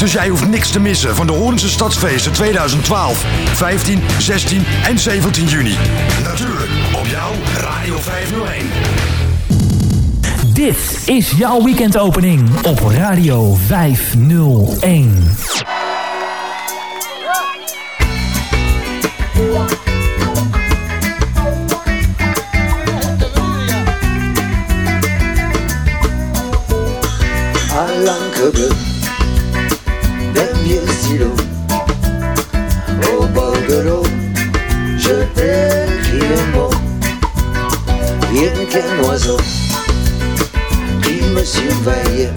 Dus jij hoeft niks te missen van de Horense Stadsfeesten 2012, 15, 16 en 17 juni. Natuurlijk op jouw Radio 501. Dit is jouw weekendopening op Radio 501. à l'encre rien qu'un oiseau qui me surveille.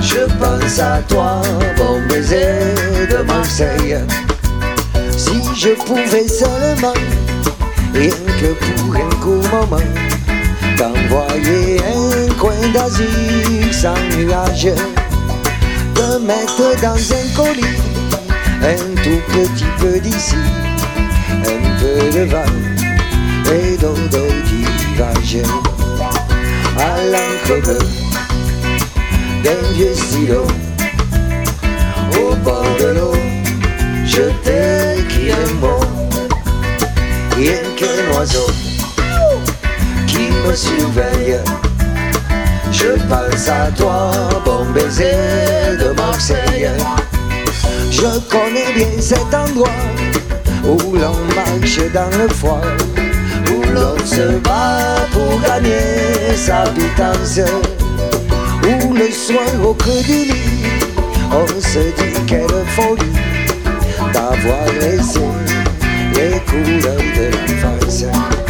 Je pense à toi bon baiser de Marseille. Si je pouvais seulement rien que pour un court moment T'envoyer un coin d'Asie sans nuage Te mettre dans un colis Un tout petit peu d'ici Un peu de vin Et d'eau d'ivage À l'encre bleue D'un vieux stylo Au bord de l'eau Je t'écris un mot Rien qu'un oiseau qui me surveille. Je pense à toi, bon baiser de Marseille. Je connais bien cet endroit où l'on marche dans le froid, l'on se bat pour gagner sa pitance, où le soir au creux du lit, on se dit quelle folie d'avoir laissé les couleurs de l'enfance.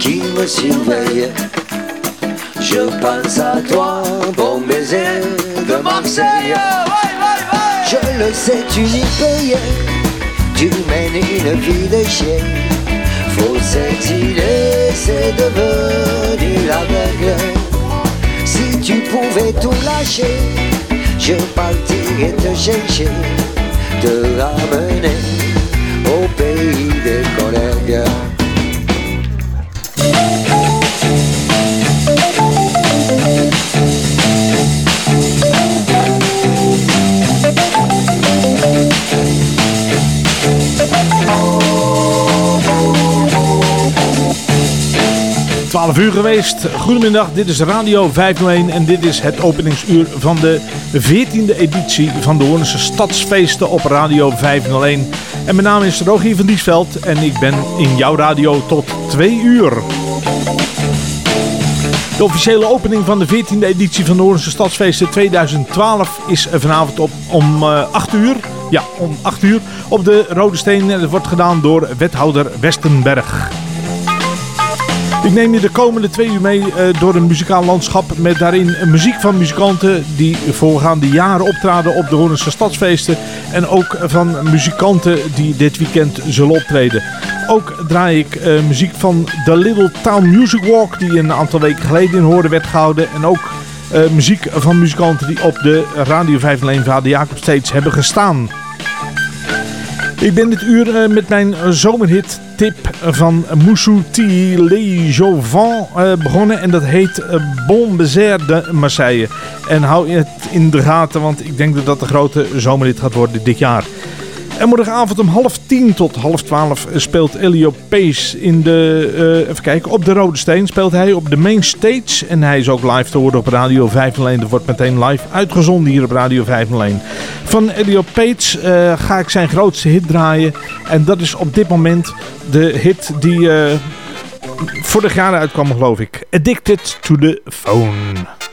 Qui me surveille Je pense à toi Bon baiser de Marseille. Je le sais tu n'y rien Tu mènes une vie de chien. Faut s'exiler, c'est devenu la règle. Si tu pouvais tout lâcher, je partirais te chercher, te ramener pays des collègues. 12 uur geweest. Goedemiddag, dit is Radio 501 en dit is het openingsuur van de 14e editie van de Hoornse Stadsfeesten op Radio 501. En mijn naam is Rogier van Diesveld en ik ben in jouw radio tot 2 uur. De officiële opening van de 14e editie van de Hoornse Stadsfeesten 2012 is vanavond op, om uh, 8 uur. Ja, om 8 uur op de Rode Steen. En dat wordt gedaan door wethouder Westenberg. Ik neem je de komende twee uur mee uh, door een muzikaal landschap met daarin muziek van muzikanten die voorgaande jaren optraden op de Hoornse stadsfeesten. En ook van muzikanten die dit weekend zullen optreden. Ook draai ik uh, muziek van de Little Town Music Walk die een aantal weken geleden in Hoorden werd gehouden. En ook uh, muziek van muzikanten die op de Radio 501 Vader Jacob steeds hebben gestaan. Ik ben dit uur uh, met mijn zomerhit tip van Moussou T. Le Jovan uh, begonnen. En dat heet Bon Baiser de Marseille. En hou het in de gaten, want ik denk dat dat de grote zomerhit gaat worden dit jaar. En morgenavond om half tien tot half twaalf speelt Elio Pace in de, uh, even kijken, op de Rode Steen speelt hij op de main stage. En hij is ook live te horen op Radio 501. Dat wordt meteen live uitgezonden hier op Radio 501. Van Elio Pace uh, ga ik zijn grootste hit draaien. En dat is op dit moment de hit die uh, vorig jaar uitkwam geloof ik. Addicted to the Phone.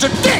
Just addicted to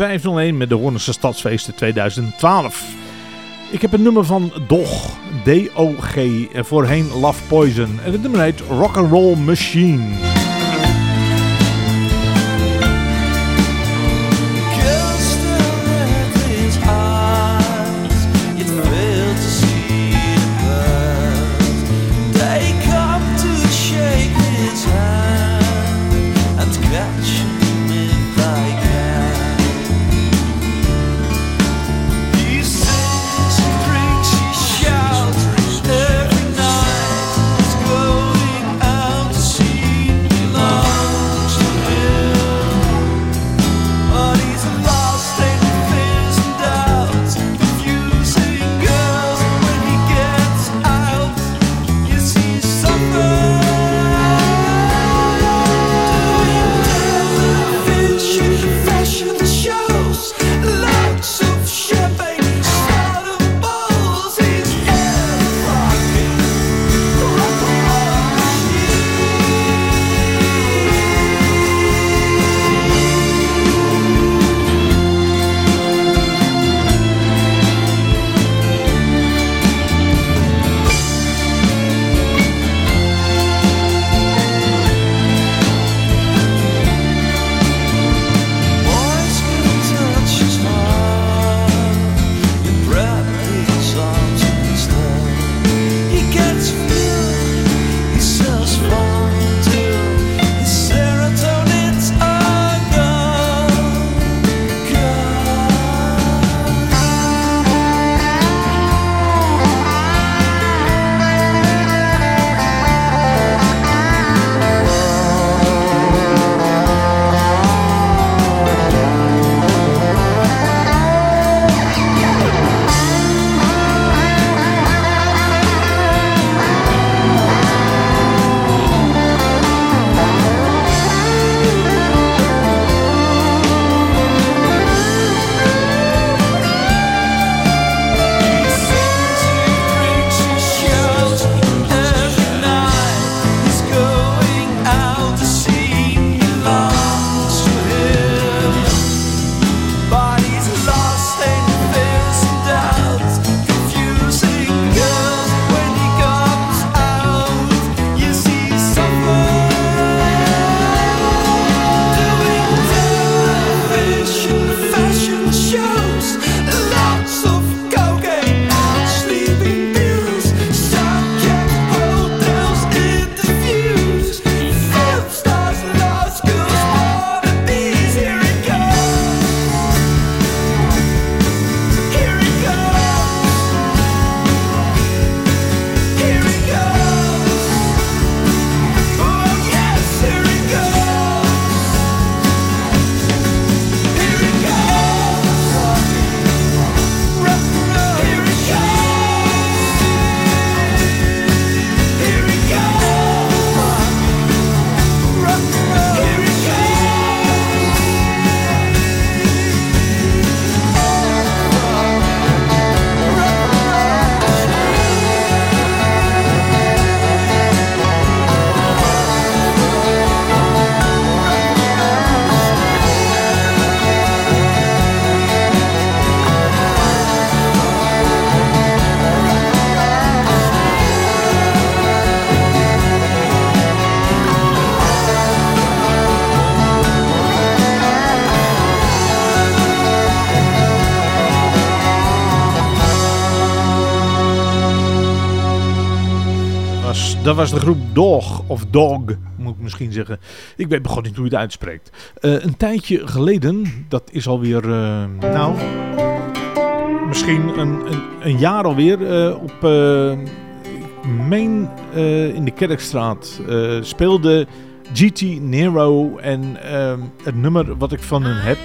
501 met de Hoornse Stadsfeesten 2012. Ik heb een nummer van Dog, D-O-G, en voorheen Love Poison. En het nummer heet Rock and Roll Machine. Dat was de groep Dog, of Dog moet ik misschien zeggen. Ik weet begon niet hoe je het uitspreekt. Uh, een tijdje geleden, dat is alweer, uh, nou, misschien een, een, een jaar alweer, uh, op, meen in de Kerkstraat, speelde GT Nero en het nummer wat ik van hun heb.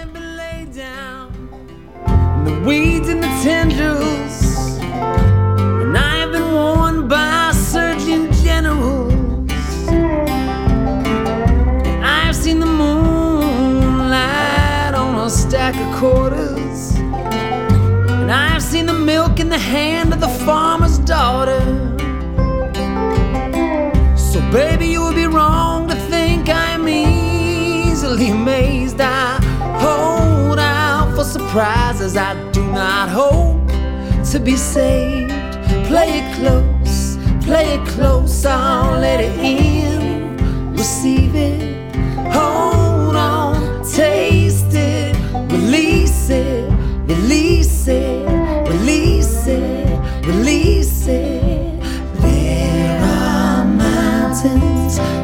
lessons.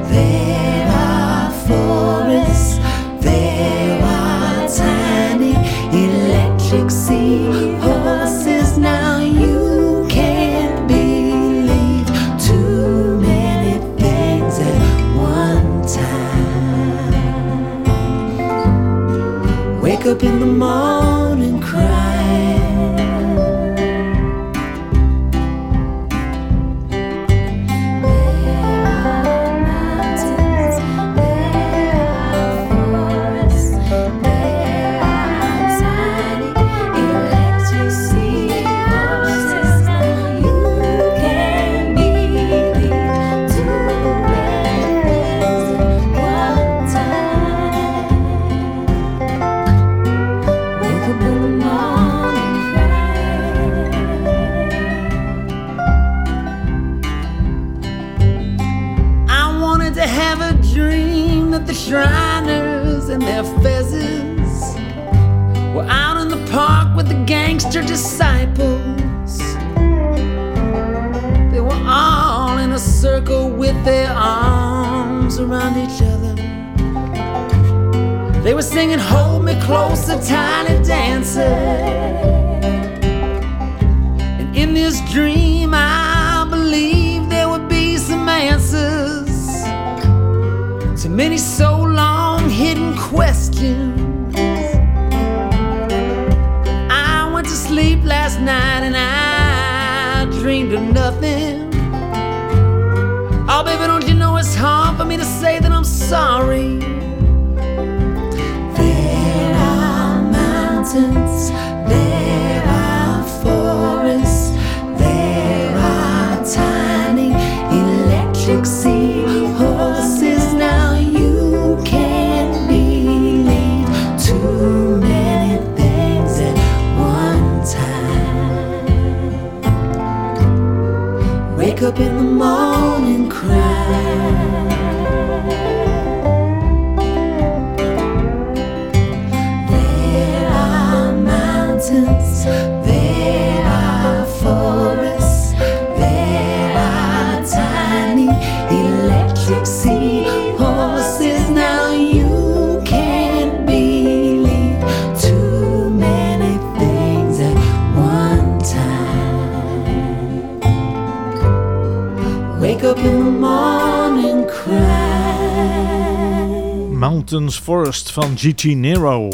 Van GT Nero.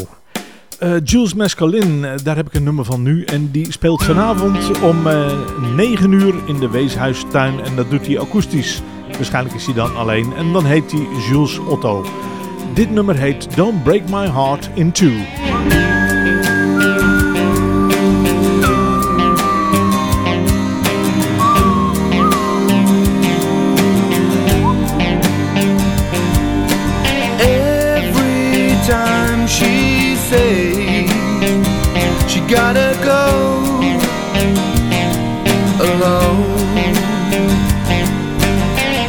Eh, Jules Mescalin, eh, daar heb ik een nummer van nu. En die speelt vanavond om eh 9 uur in de Weeshuistuin. En dat doet hij akoestisch. Waarschijnlijk is hij dan alleen. En dan heet hij Jules Otto. Dit nummer heet Don't Break My Heart in Two. Say she gotta go alone.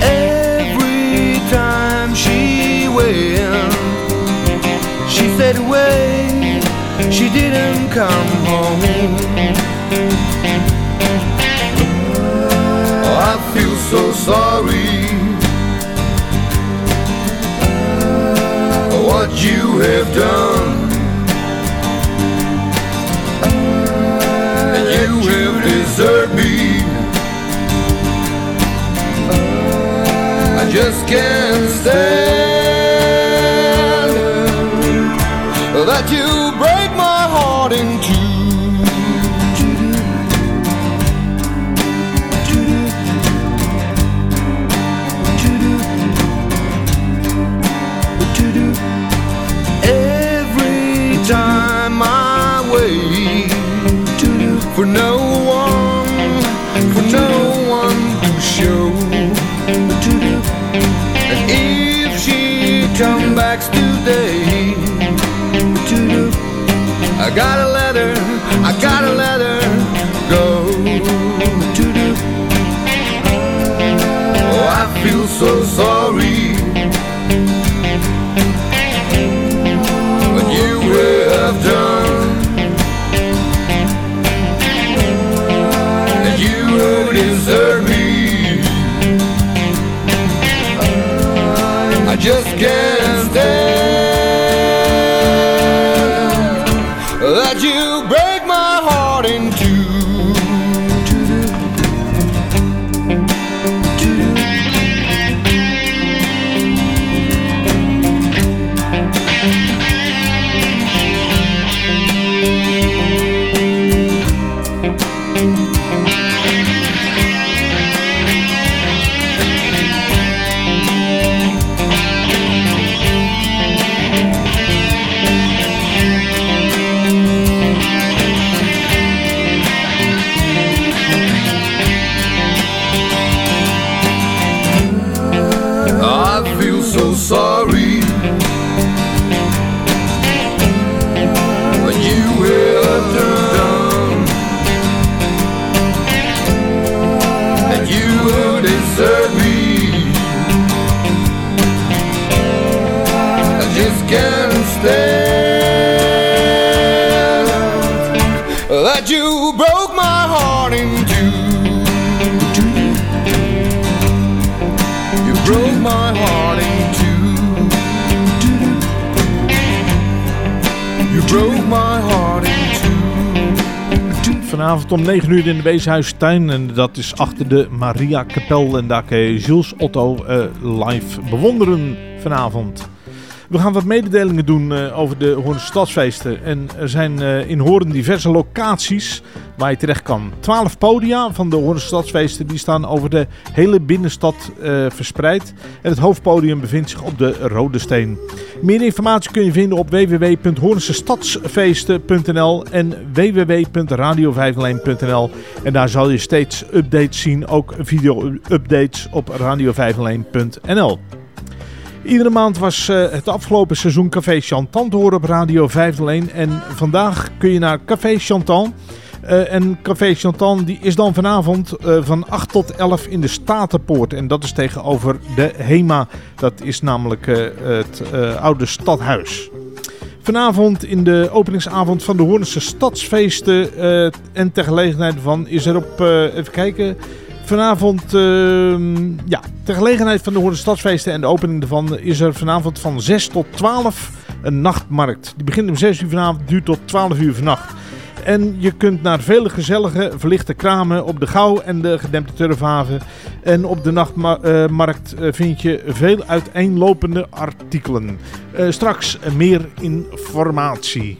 Every time she went, she said away. She didn't come home. Oh, I feel so sorry oh, what you have done. Just can't stand Vanavond om 9 uur in de Weeshuistuin. En dat is achter de Maria Kapel. En daar kun je Jules Otto eh, live bewonderen vanavond. We gaan wat mededelingen doen eh, over de Hoornse Stadsfeesten. En er zijn eh, in Hoorn diverse locaties waar je terecht kan. 12 podia van de Hoornse Stadsfeesten die staan over de hele binnenstad eh, verspreid. En het hoofdpodium bevindt zich op de Rode Steen. Meer informatie kun je vinden op www.hoornsestadsfeesten.nl en www.radio501.nl. En daar zal je steeds updates zien, ook video-updates op radio501.nl. Iedere maand was eh, het afgelopen seizoen Café Chantant te horen op Radio 501. En vandaag kun je naar Café Chantant. Eh, en Café Chantant die is dan vanavond eh, van 8 tot 11 in de Statenpoort. En dat is tegenover de HEMA. Dat is namelijk eh, het oude stadhuis. Vanavond in de openingsavond van de Hoornse Stadsfeesten. en ter gelegenheid van is er op, even kijken... Vanavond, ehm, ja, ter gelegenheid van de Hoornse Stadsfeesten en de opening ervan is er vanavond van 6 tot 12 een nachtmarkt. Die begint om 6 uur vanavond, duurt tot 12 uur vannacht. En je kunt naar vele gezellige verlichte kramen op de Gouw en de gedempte Turfhaven. En op de nachtmarkt eh, vind je veel uiteenlopende artikelen. Eh, straks meer informatie.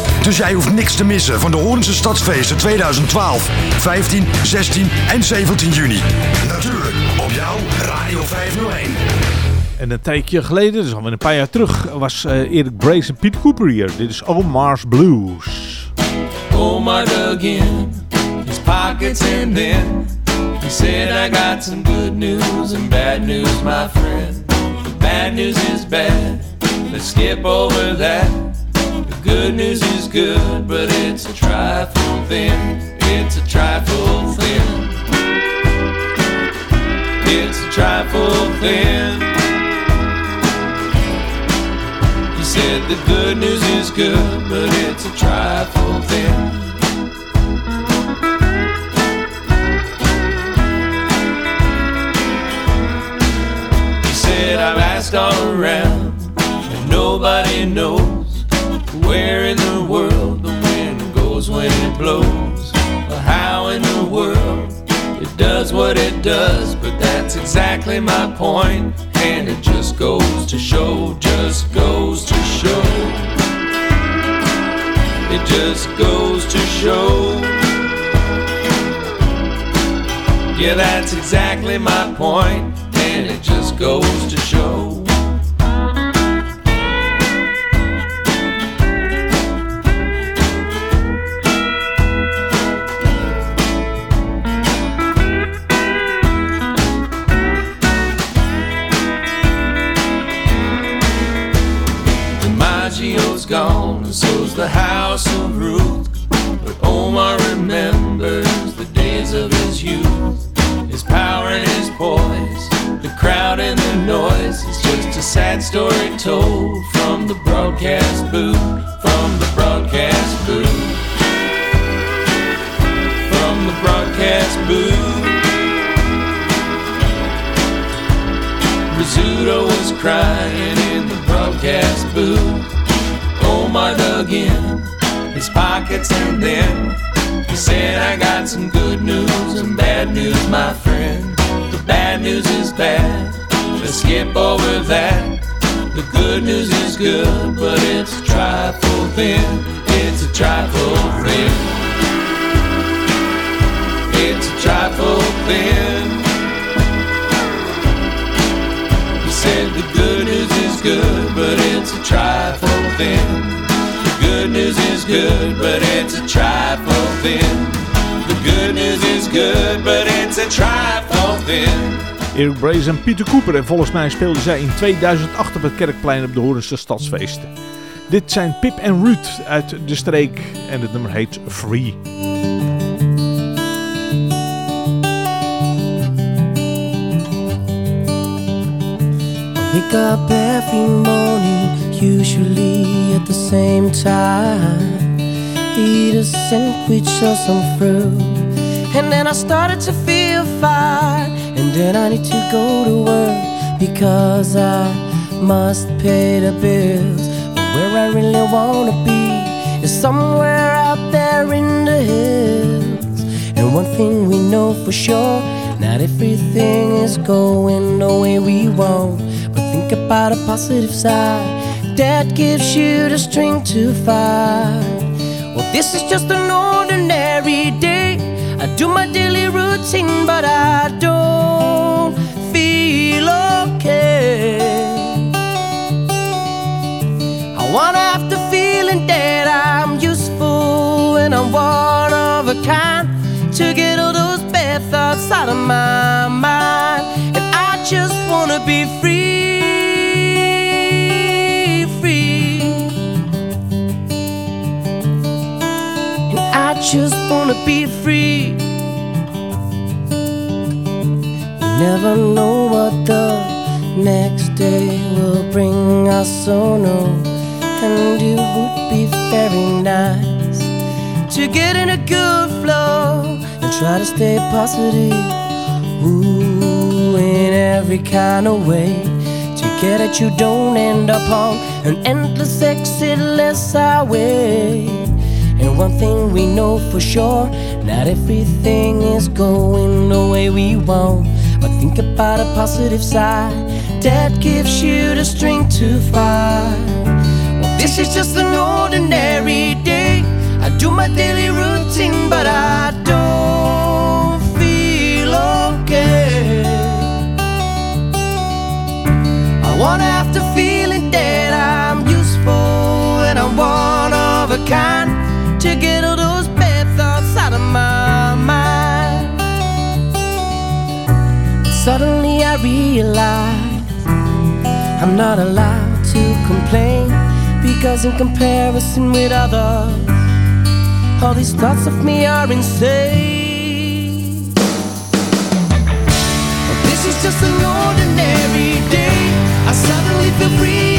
Dus jij hoeft niks te missen van de Hoornse Stadsfeesten 2012, 15, 16 en 17 juni. Natuurlijk op jouw Radio 501. En een tijdje geleden, dus alweer een paar jaar terug, was uh, Eric Brace en Pete Cooper hier. Dit is Omar's Blues. Omar dug in his pockets and then he said, I got some good news and bad news, my friend. The bad news is bad. Let's skip over that. Good news is good, but it's a trifle thin. It's a trifle thin. It's a trifle thin. He said the good news is good, but it's a trifle thin. He said I've asked all around, and nobody knows where in the world the wind goes when it blows, how in the world it does what it does. But that's exactly my point, and it just goes to show, just goes to show. It just goes to show. Yeah, that's exactly my point, and it just goes to show. Gone, and so's the house of Ruth. But Omar remembers the days of his youth, his power and his poise, the crowd and the noise. It's just a sad story told from the broadcast booth, from the broadcast booth, from the broadcast booth. Rizzuto was crying in the broadcast booth. Omar dug in his pockets and then he said, I got some good news and bad news, my friend. The bad news is bad, let's skip over that. The good news is good, but it's a trifle thin. It's a trifle thin. It's a trifle thin. He said the good news is good, but it's a trifle thin. Thin. The good news is good, but it's a trifle thin. Eric Brace en Peter Cooper. En volgens mij speelden zij in 2008 op het Kerkplein op de Hoornse Stadsfeesten. Dit zijn Pip en Ruud uit de streek en het nummer heet Free. Wake up every morning, usually at the same time. Eat a sandwich or some fruit. And then I started to feel fine. And then I need to go to work because I must pay the bills. But where I really wanna be is somewhere out there in the hills. And one thing we know for sure, not everything is going the way we want. But think about a positive side that gives you the strength to fight. Well, this is just an ordinary day. I do my daily routine, but I don't feel okay. I wanna have the feeling that I'm useful and I'm one of a kind to get all those bad thoughts out of my mind. And I just wanna be free, just wanna be free. Never know what the next day will bring us, so no. And it would be very nice to get in a good flow and try to stay positive. Ooh, in every kind of way. To get it, you don't end up on an endless exitless highway. And one thing we know for sure, not everything is going the way we want. But think about a positive side that gives you the strength to fight. Well, This is just an ordinary day. I do my daily routine, but I don't feel okay. I wanna after feeling that I'm useful and I'm one of a kind to get all those bad thoughts out of my mind. Suddenly I realize I'm not allowed to complain because in comparison with others, all these thoughts of me are insane. This is just an ordinary day. I suddenly feel free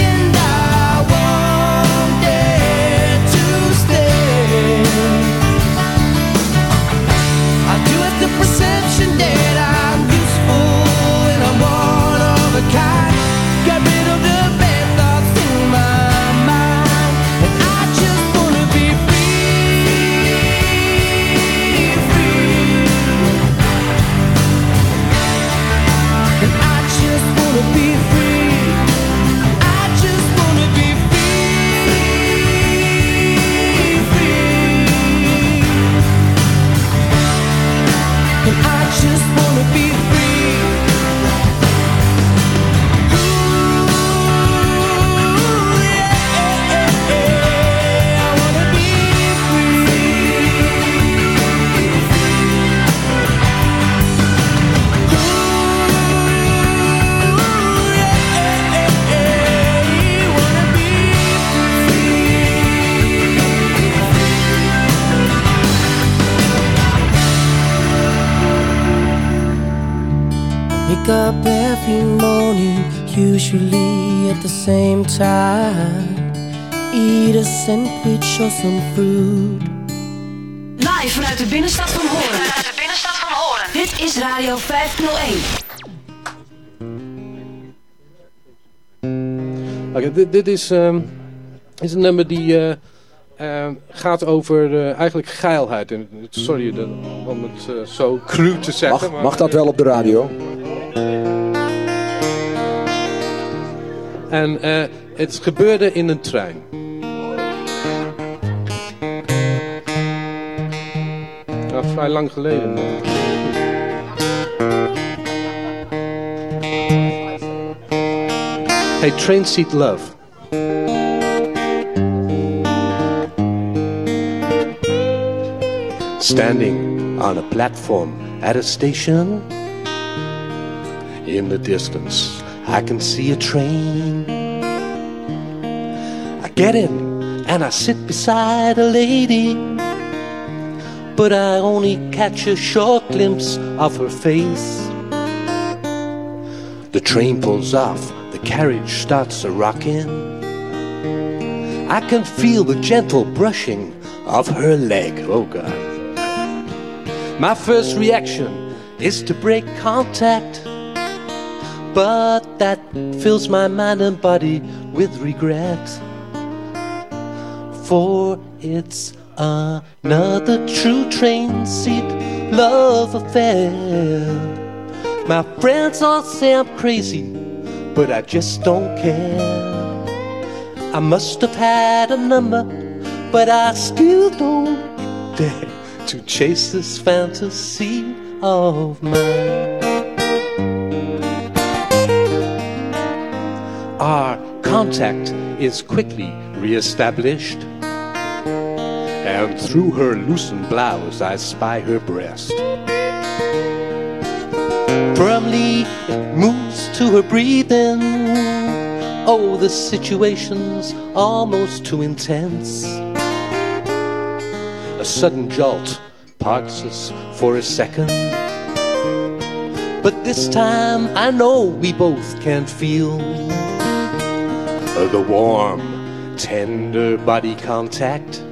And I usually at the same time. Eat a sandwich or some fruit. Live vanuit de binnenstad van Hoorn. Vanuit de binnenstad van Hoorn. Dit is Radio 501. Oké, dit, dit is, ehm, is een nummer die eh, ehm, gaat over eh, eigenlijk geilheid. En, sorry dat- om het eh, zo cru te zeggen. Mag, mag dat wel op de radio? En eh, het gebeurde in een trein. Nou, vrij lang geleden. Hey, Train Seat Love. Standing on a platform at a station. In the distance, I can see a train. I get in and I sit beside a lady, but I only catch a short glimpse of her face. The train pulls off, the carriage starts a rocking. I can feel the gentle brushing of her leg. Oh God. My first reaction is to break contact, but that fills my mind and body with regret. For it's another true train seat love affair. My friends all say I'm crazy, but I just don't care. I must have had a number, but I still don't dare to chase this fantasy of mine. Our contact is quickly reestablished, and through her loosened blouse I spy her breast. Firmly it moves to her breathing. Oh, the situation's almost too intense. A sudden jolt parks us for a second. But this time I know we both can feel Uh, the warm, tender body contact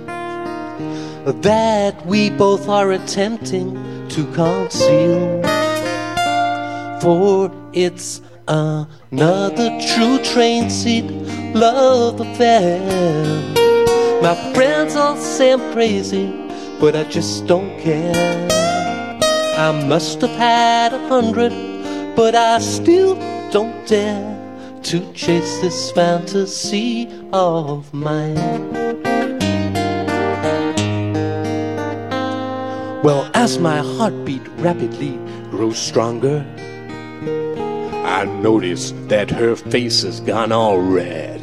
that we both are attempting to conceal. For it's another true train seat love affair. My friends all say I'm crazy, but I just don't care. I must have had a hundred, but I still don't dare to chase this fantasy of mine. Well, as my heartbeat rapidly grows stronger, I notice that her face has gone all red.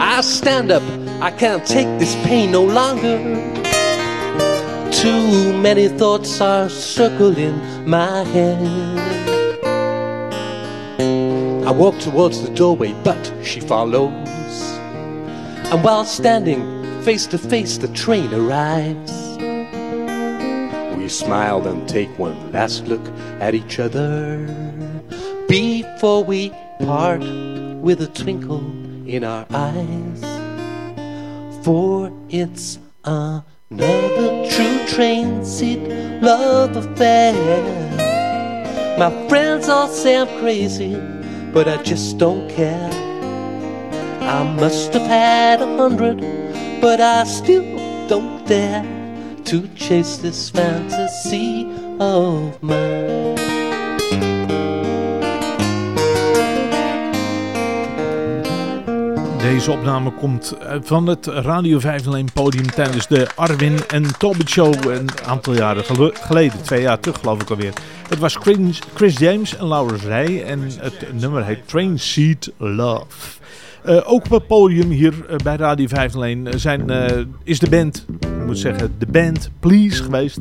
I stand up, I can't take this pain no longer. Too many thoughts are circling my head. I walk towards the doorway, but she follows. And while standing face to face, the train arrives. We smile and take one last look at each other before we part with a twinkle in our eyes. For it's another true train seat love affair. My friends all say I'm crazy, but I just don't care. I must have had a hundred, but I still don't dare to chase this fantasy of mine. Deze opname komt eh, van het Radio 501 podium tijdens de Arwin en Tobit Show een aantal jaren gele- geleden, twee jaar terug geloof ik alweer. Het was Chris, James en Laurens Rij en het nummer heet Train Seat Love. Eh, ook op het podium hier eh, bij Radio 501 zijn, is de band, ik moet zeggen de band Please geweest.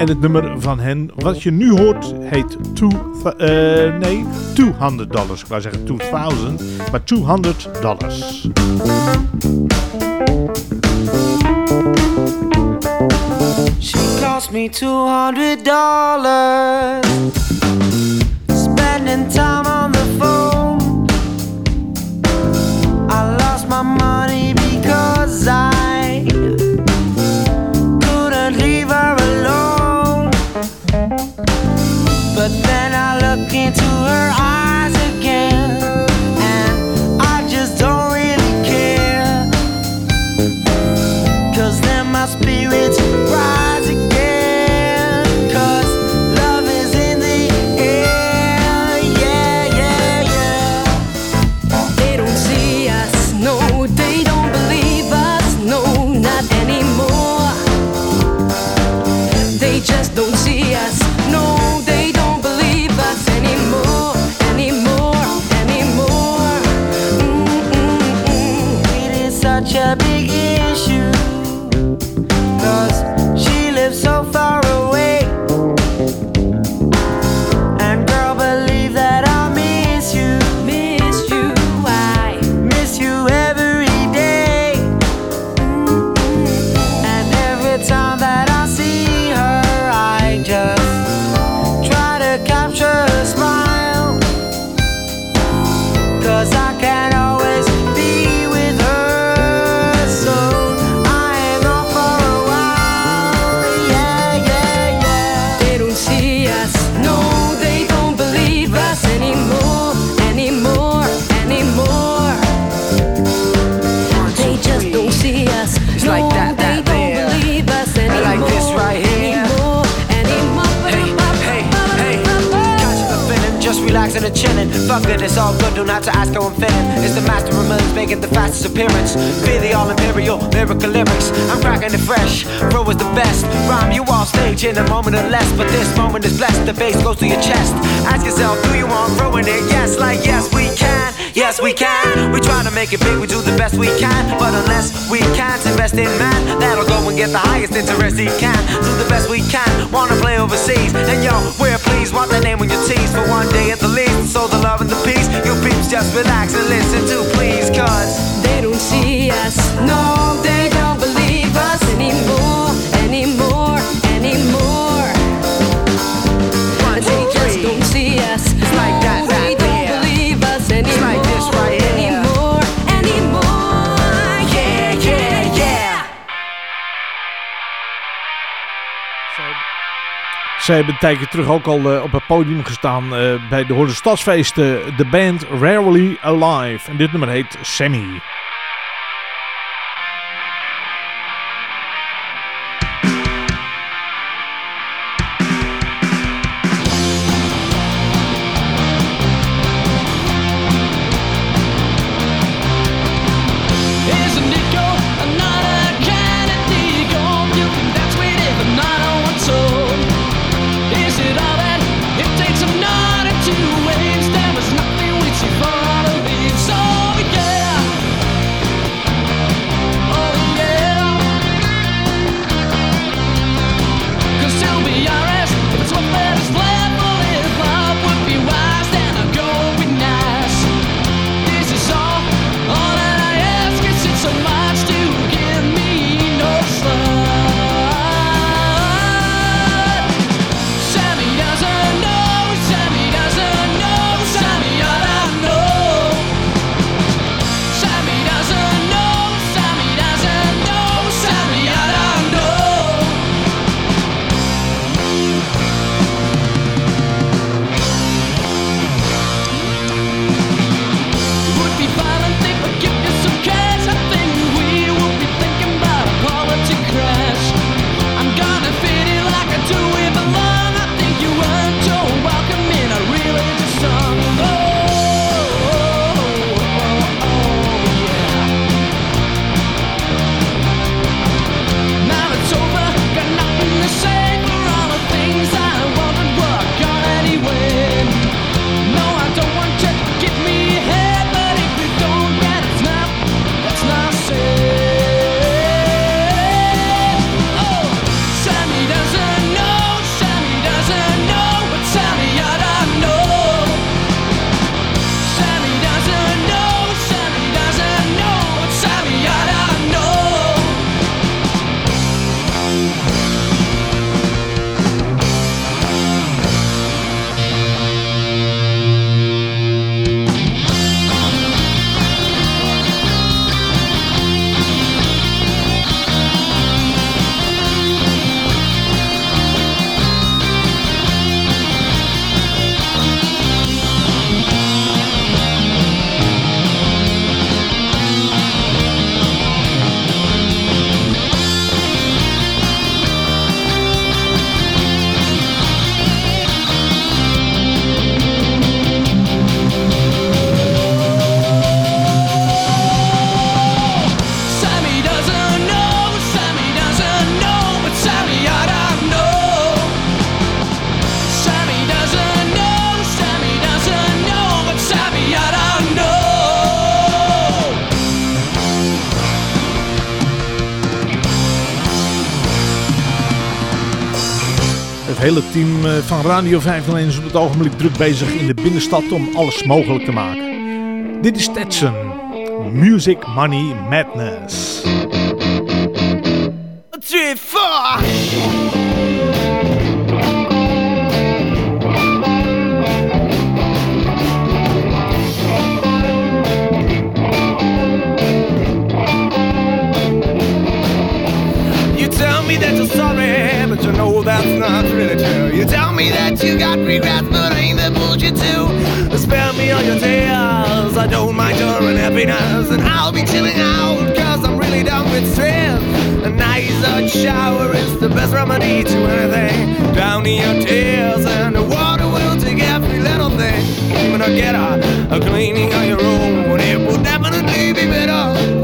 En het nummer van hen, wat je nu hoort, heet two, eh, nee, 200 dollars. Ik wou zeggen 2000, maar 200 dollars. She cost me two hundred dollars. Spending time on the phone. I lost my money all good, don't to ask how I'm feeling. It's the master of millions making the fastest appearance. Feel the all imperial lyrical lyrics. I'm cracking it fresh, bro is the best. Rhyme you off stage in a moment or less, but this moment is blessed. The bass goes to your chest. Ask yourself, do you want throwing it? Yes, like yes we can, yes we can. We try to make it big, we do the best we can, but unless we can't invest in man, that'll go and get the highest interest he can. Do the best we can, wanna play overseas, and yo, we're pleased. Want that name on your teeth for one day at the least. So the love and the peace, you peeps just relax and listen to please, cause They don't see us, no, they Zij hebben een tijdje terug ook al eh, op het podium gestaan eh, bij de Hoorn Stadsfeesten. De band Rarely Alive. En dit nummer heet Sammy. Hele team eh, van Radio 501 is op het ogenblik druk bezig in de binnenstad om alles mogelijk te maken. Dit is Tetson, Music Money Madness. Me that you're sorry, but you know that's not really true. You tell me that you got regrets, but ain't that bullshit too? Spare me all your tears, I don't mind your unhappiness, and I'll be chilling out, cause I'm really done with stress. A nice hot shower is the best remedy to anything. Down Drowning your tears, and the water will take every little thing. Even a get a, a cleaning of your room, it will definitely be better.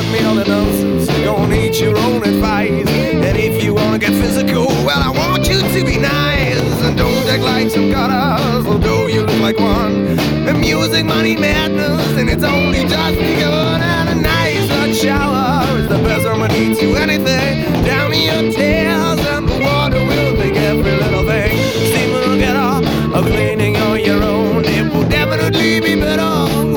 And me all the nonsense. Go and eat your own advice. And if you wanna get physical, well, I want you to be nice. And don't act like some goddess, although you look like one. The music, money, madness, and it's only just begun. And a nice hot shower is the best remedy to anything. Down your tears, and the water will take every little thing. Steam will get off, a cleaning on your own. It will definitely be better.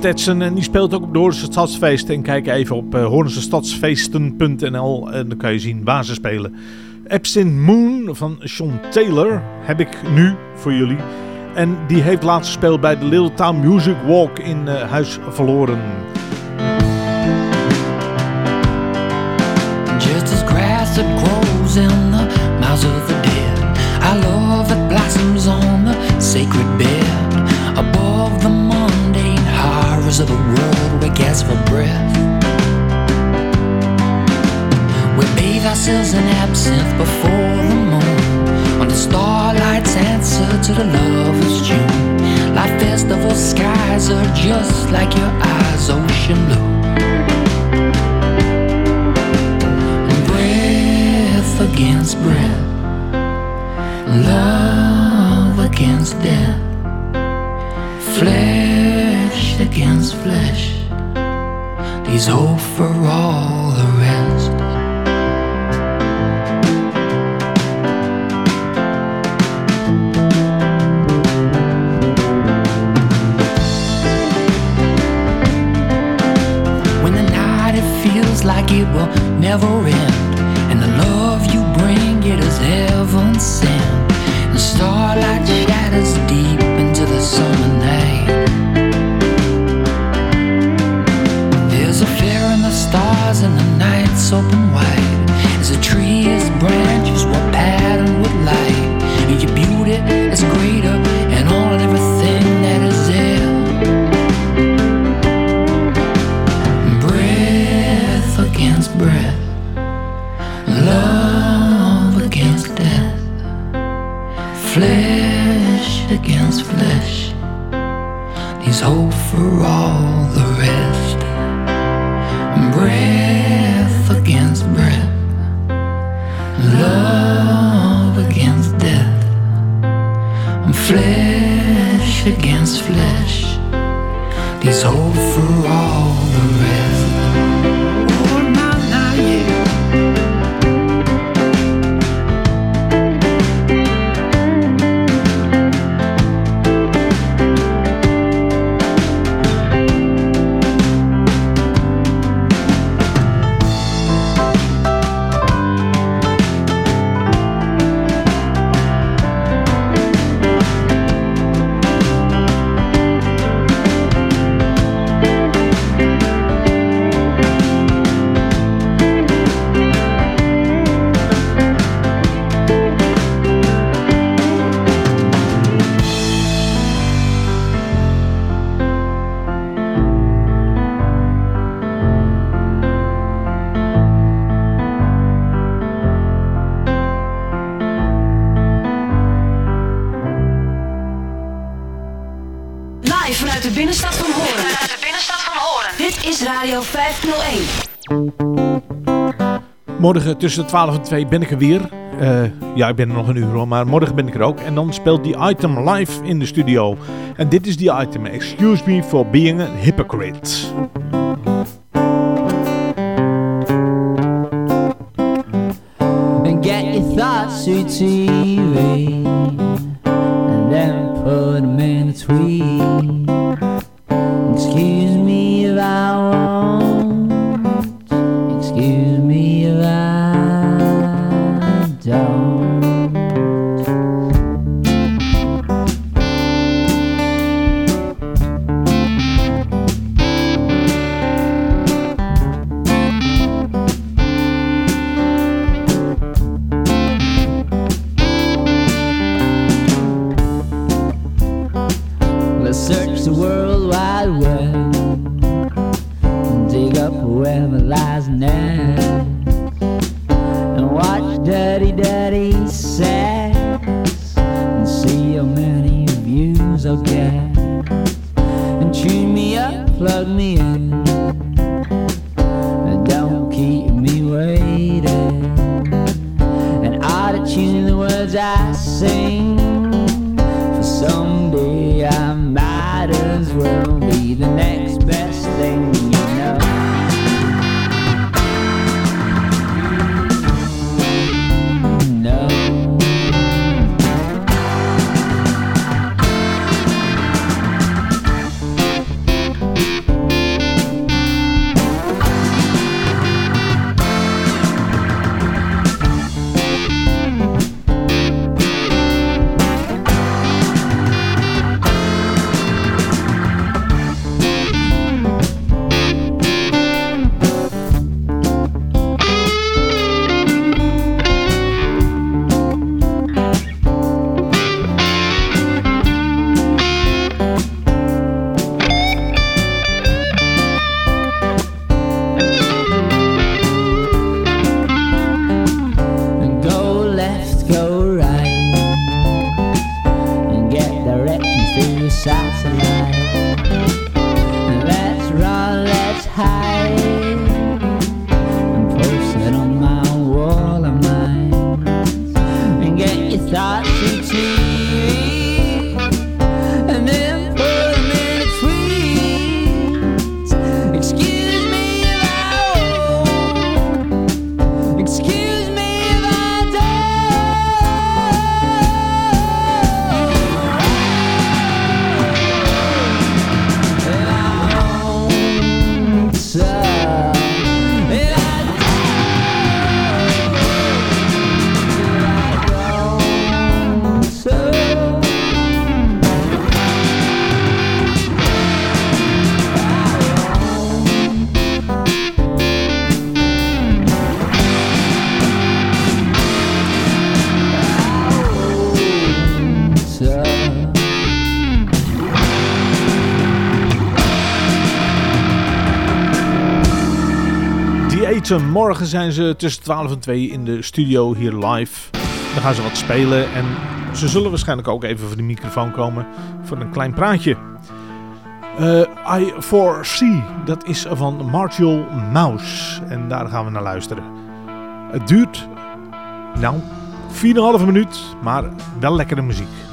En die speelt ook op de Hoornse Stadsfeesten. En kijk even op uh, en dan kan je zien waar ze spelen. Absinthe Moon van Sean Taylor heb ik nu voor jullie. En die heeft laatst gespeeld bij de Little Town Music Walk in uh, Huis Verloren. Just as grass that grows in the mouths of the dead, I love it blossoms on the sacred bed. Ourselves in absinthe before the moon. On the starlight's answer to the lover's tune. Like festival skies are just like your eyes, ocean blue. And breath against breath, love against death, flesh against flesh. These hope for all the rest. Feels like it will never end. And the love you bring, it is heaven sent. And starlight shadows deep into the summer night. Morgen tussen 12 en 2 ben ik er weer. Uh, ja, ik ben er nog een uur hoor, maar morgen ben ik er ook. En dan speelt die item live in de studio. En dit is die item. Excuse me for being a hypocrite. Sing. For someday I might as well Morgen zijn ze tussen 12 en 2 in de studio hier live. Dan gaan ze wat spelen en ze zullen waarschijnlijk ook even voor de microfoon komen voor een klein praatje. Eh, I Foresee, dat is van Martial Mouse. En daar gaan we naar luisteren. Het duurt, nou, 4,5 minuut, maar wel lekkere muziek.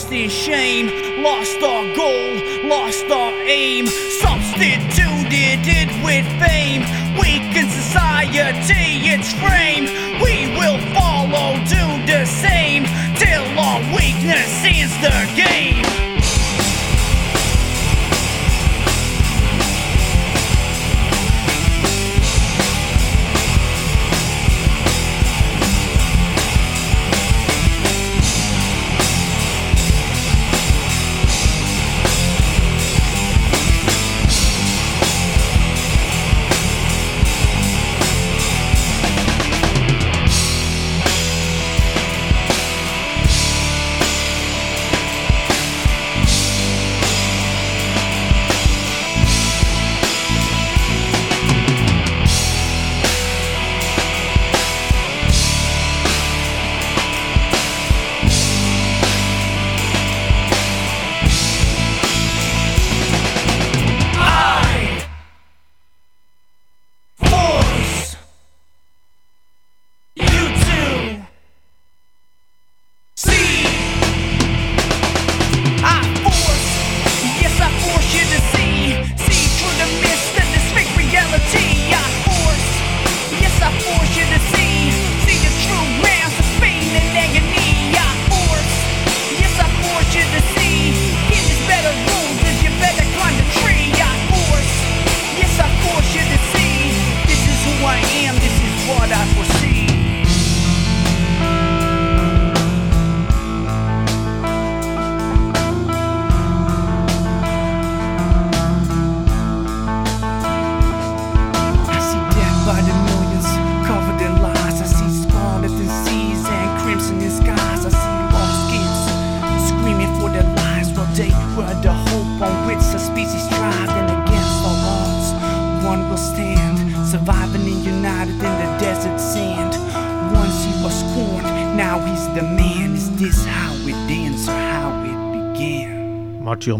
lost in shame, lost our goal, lost our aim, substituted it with faith.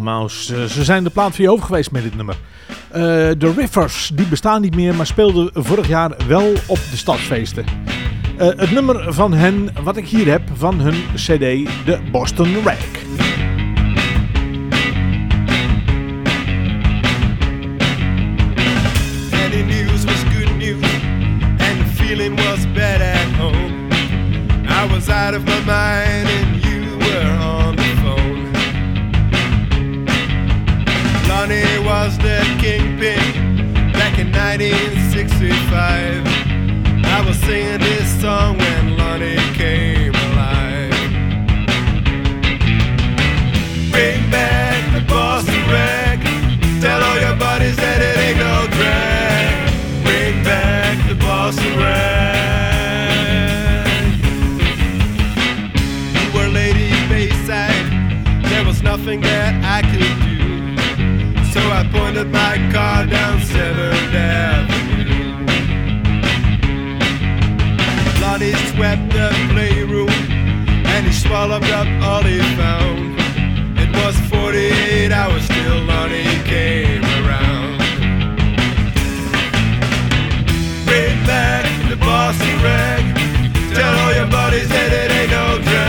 Mouse. ze zijn de plaat via je over geweest met dit nummer. Eh, de Riffers die bestaan niet meer, maar speelden vorig jaar wel op de stadsfeesten. Eh, het nummer van hen, wat ik hier heb, van hun cd, de Boston Red. sin swallowed up all he found. It was 48 hours till Lonnie came around. Bring back the Boston rag. Tell all your buddies that it ain't no drag.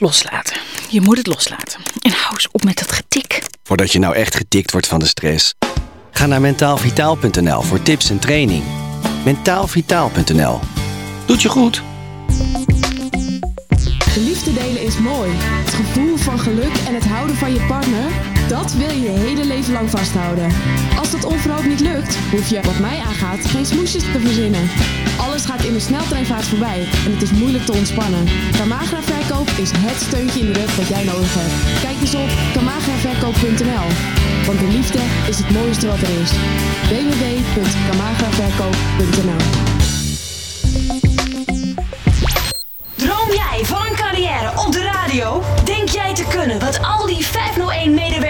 Loslaten. Je moet het loslaten. En hou eens op met dat getik. Voordat je nou echt getikt wordt van de stress. Ga naar mentaalvitaal.nl voor tips en training. Mentaalvitaal.nl. Doet je goed. De liefde delen is mooi. Het gevoel van geluk en het houden van je partner, dat wil je je hele leven lang vasthouden. Als dat onverhoopt niet lukt, hoef je, wat mij aangaat, geen smoesjes te verzinnen. Alles gaat in een sneltreinvaart voorbij en het is moeilijk te ontspannen. Camagra Verkoop is het steuntje in de rug dat jij nodig hebt. Kijk eens op camagraverkoop.nl, want de liefde is het mooiste wat er is. www.camagraverkoop.nl Droom jij van een carrière op de radio? Denk jij te kunnen wat al die 501-medewerkers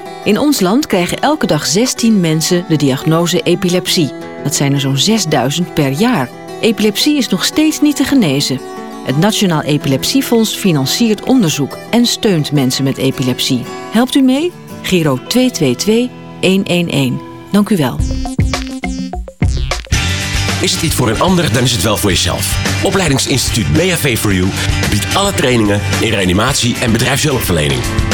In ons land krijgen elke dag 16 mensen de diagnose epilepsie. Dat zijn er zo'n 6000 per jaar. Epilepsie is nog steeds niet te genezen. Het Nationaal Epilepsiefonds financiert onderzoek en steunt mensen met epilepsie. Helpt u mee? Giro 222 111. Dank u wel. Is het niet voor een ander, dan is het wel voor jezelf. Opleidingsinstituut BHV for You biedt alle trainingen in reanimatie en bedrijfshulpverlening.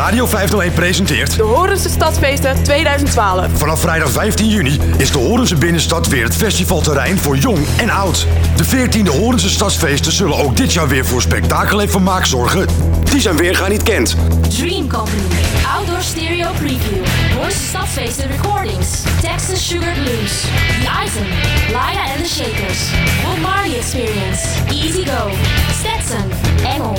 Radio 501 presenteert... De Horense Stadsfeesten 2012. Vanaf vrijdag 15 juni is de Horense Binnenstad weer het festivalterrein voor jong en oud. De 14e Horense Stadsfeesten zullen ook dit jaar weer voor spektakel en vermaak zorgen. Die zijn weerga niet kent. Dream Company. Outdoor Stereo Preview. Boys Stadsfeesten Recordings. Texas Sugar Blues. The Item. Laya and the Shakers. Bob Marley Experience. Easy Go. Stetson. Engel.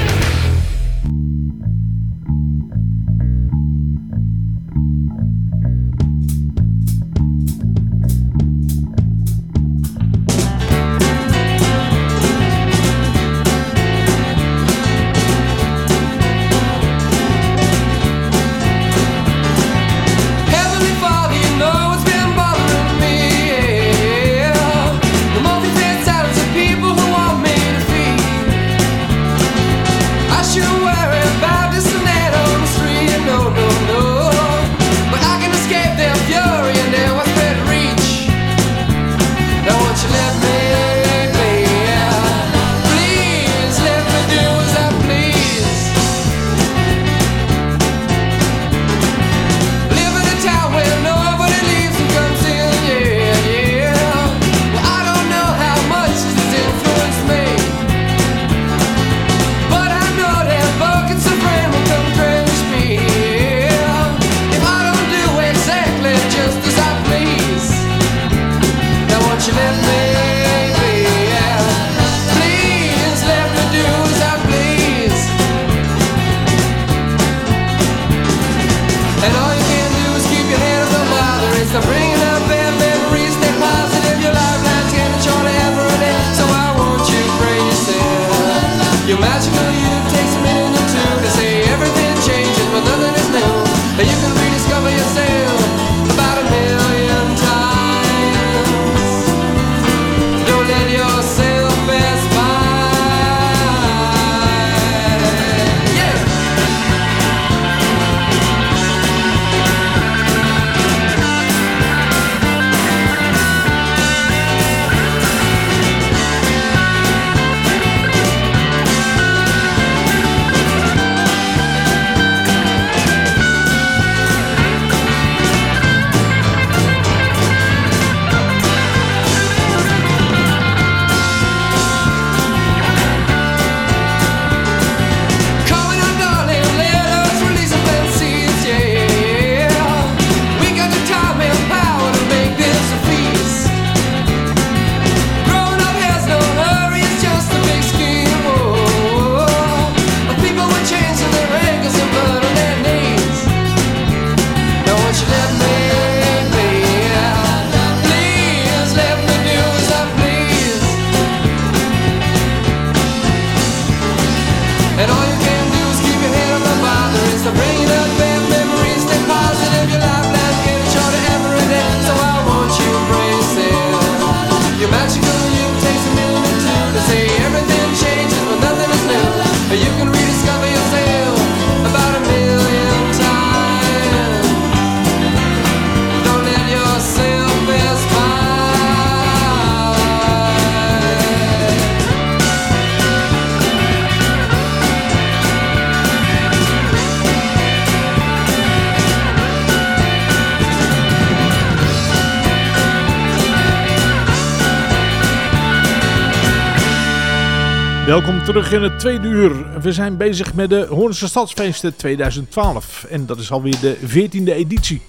terug in het tweede uur. We zijn bezig met de Hoornse Stadsfeesten 2012. En dat is alweer de 14e editie.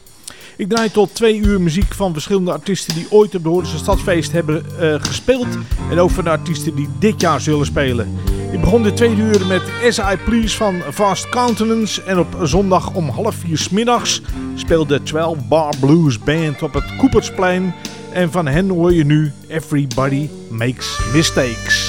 Ik draai tot twee uur muziek van verschillende artiesten die ooit op de Hoornse Stadsfeest hebben eh, gespeeld. En ook van de artiesten die dit jaar zullen spelen. Ik begon de tweede uur met S.I. Please van Fast Countenance. En op zondag om half vier s middags speelde 12 Bar Blues Band op het Koepersplein. En van hen hoor je nu Everybody Makes Mistakes.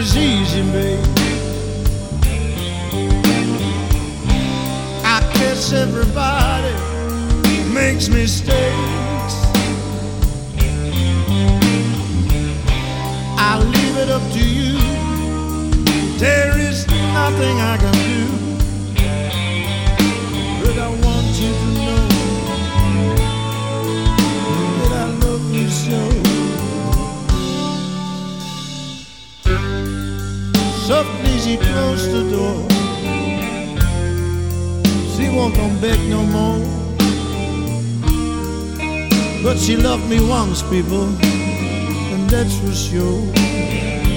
Life and that's for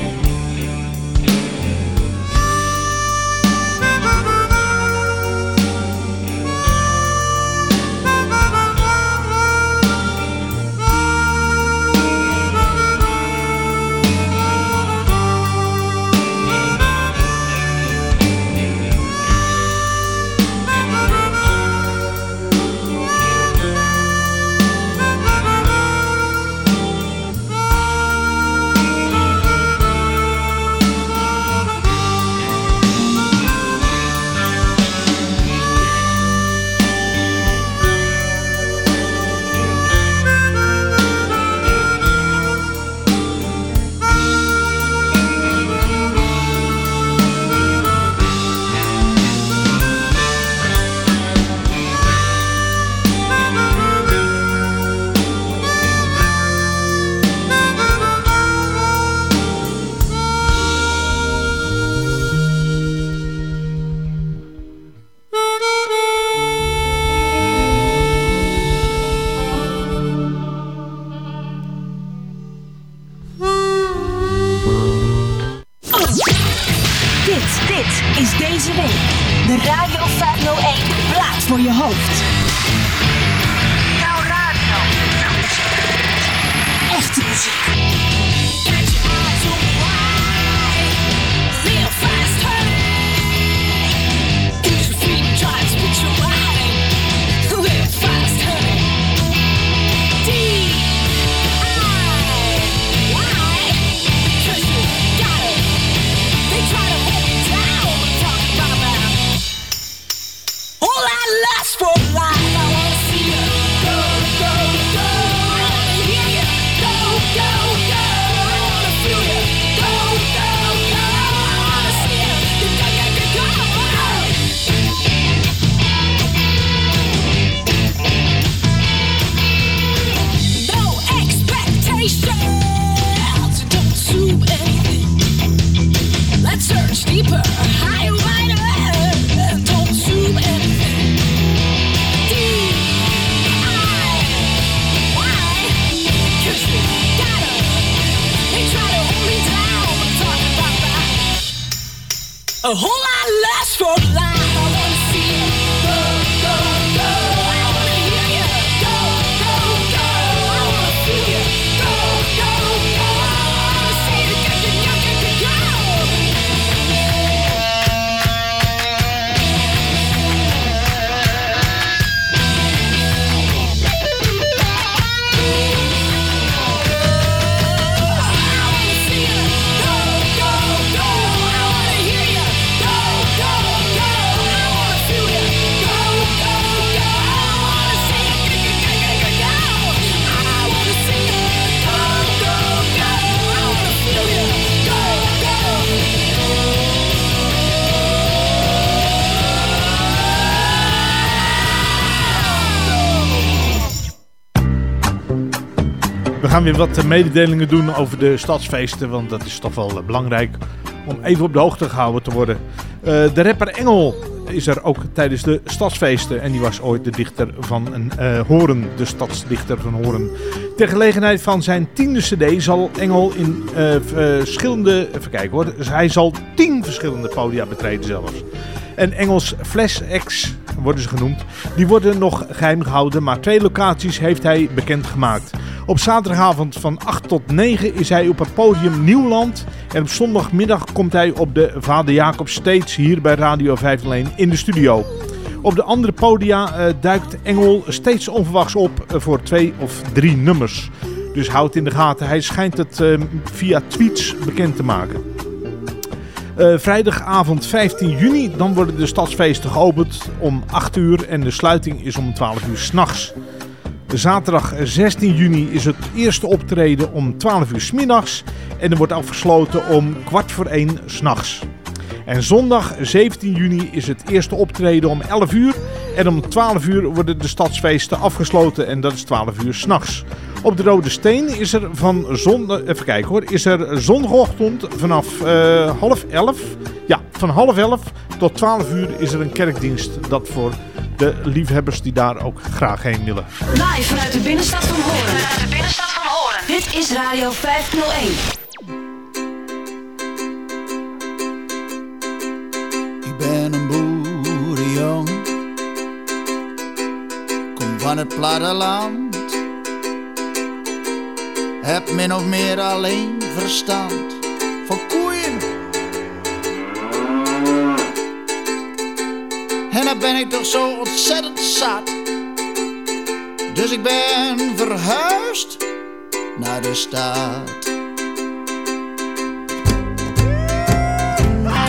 gaan weer wat eh, mededelingen doen over de stadsfeesten, want dat is toch wel eh, belangrijk om even op de hoogte gehouden te worden. Eh, de rapper Engel is er ook tijdens de stadsfeesten en die was ooit de dichter van een Horen, de stadsdichter van Horen. Ter gelegenheid van zijn tiende cd zal Engel in verschillende, even kijken hoor, dus hij zal tien verschillende podia betreden zelfs. En Engels Flash X worden ze genoemd. Die worden nog geheim gehouden, maar twee locaties heeft hij bekendgemaakt. Op zaterdagavond van 8 tot 9 is hij op het podium Nieuwland. En op zondagmiddag komt hij op de Vader Jacob Stage hier bij Radio 501 in de studio. Op de andere podia eh, duikt Engel steeds onverwachts op eh, voor twee of drie nummers. Dus houd in de gaten. Hij schijnt het eh, via tweets bekend te maken. Vrijdagavond 15 juni, dan worden de stadsfeesten geopend om 8 uur en de sluiting is om 12 uur s'nachts. Zaterdag 16 juni is het eerste optreden om 12 uur 's middags en er wordt afgesloten om kwart voor 1 s'nachts. En zondag 17 juni is het eerste optreden om 11 uur en om 12 uur worden de stadsfeesten afgesloten en dat is 12 uur s'nachts. Op de Rode Steen is er van zondag, even kijken hoor, is er zondagochtend vanaf eh, half 11, ja, van half 11 tot 12 uur is er een kerkdienst. Dat voor de liefhebbers die daar ook graag heen willen. Live vanuit de binnenstad van Horen. Vanuit de binnenstad van Horen. Dit is Radio 501. Ik ben een boerenjongen, kom van het platteland. Heb min of meer alleen verstand En dan ben ik toch zo ontzettend zat. Dus ik ben verhuisd naar de stad.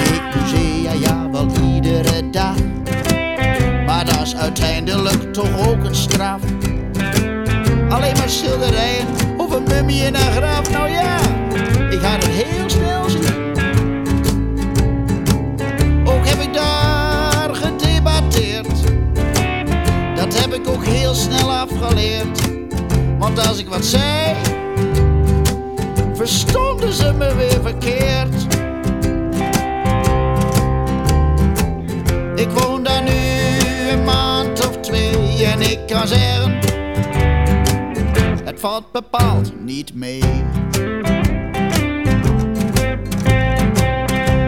Ik musea, ja, wel iedere dag. Maar dat is uiteindelijk toch ook een straf. Alleen maar schilderijen of een mummie in een graf. Nou ja, ik ga het heel snel zien. Ook heb ik daar ik ook heel snel afgeleerd. Want als ik wat zei, verstonden ze me weer verkeerd. Ik woon daar nu een maand of twee en ik kan zeggen, het valt bepaald niet mee.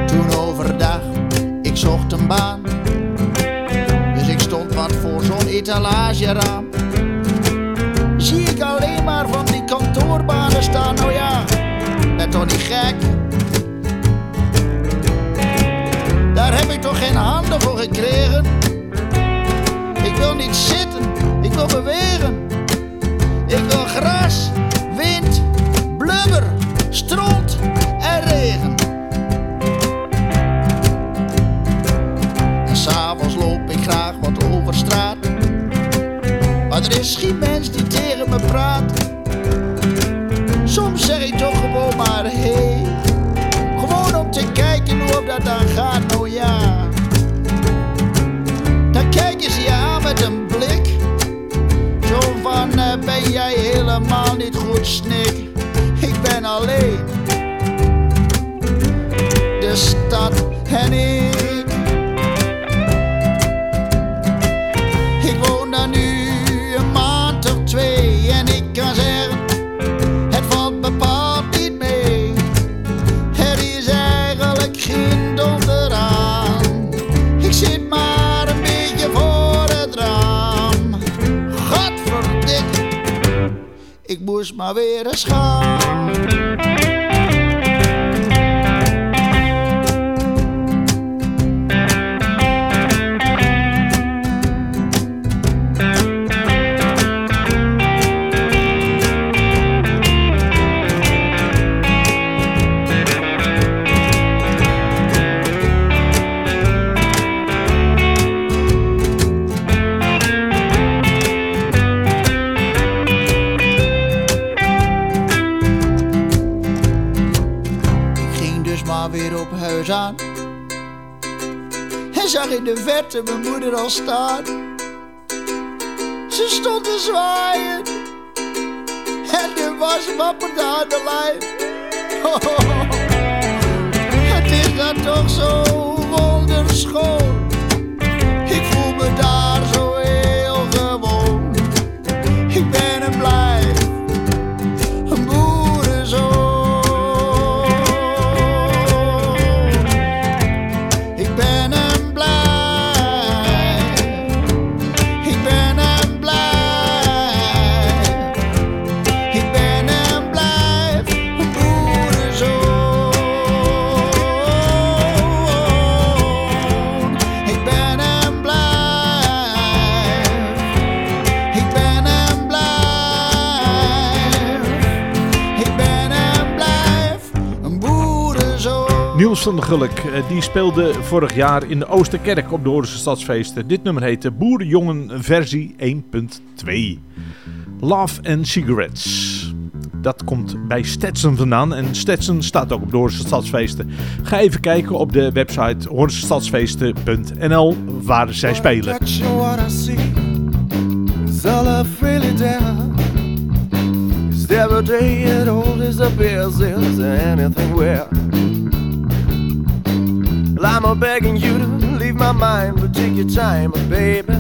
Toen overdag, ik zocht een baan, etalageraam. Zie ik alleen maar van die kantoorbanen staan, nou ja, ben toch niet gek. Daar heb ik toch geen handen voor gekregen. Ik wil niet zitten, ik wil bewegen. Ik wil gras, wind, blubber, stront en regen. En s'avonds loop ik graag wat over straat. Er is geen mens die tegen me praat. Soms zeg ik toch gewoon maar hey. Gewoon om te kijken hoe dat dan gaat, nou ja. Dan kijken ze je aan met een blik. Zo van, eh, ben jij helemaal niet goed, snik. Ik ben alleen. De stad en. Ik ik moest in de verte mijn moeder Gulk. eh, Die speelde vorig jaar in de Oosterkerk op de Hoornse Stadsfeesten. Dit nummer heette Boerenjongen versie 1.2. Love and Cigarettes. Dat komt bij Stetson vandaan. En Stetson staat ook op de Hoornse Stadsfeesten. Ga even kijken op de website hoornsestadsfeesten.nl waar zij spelen. Every day it all disappears. Is there anything where? I'm a begging you to leave my mind, but take your time, oh, baby.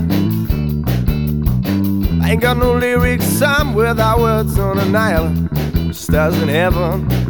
I ain't got no lyrics, I'm without words on an island. Stars in heaven.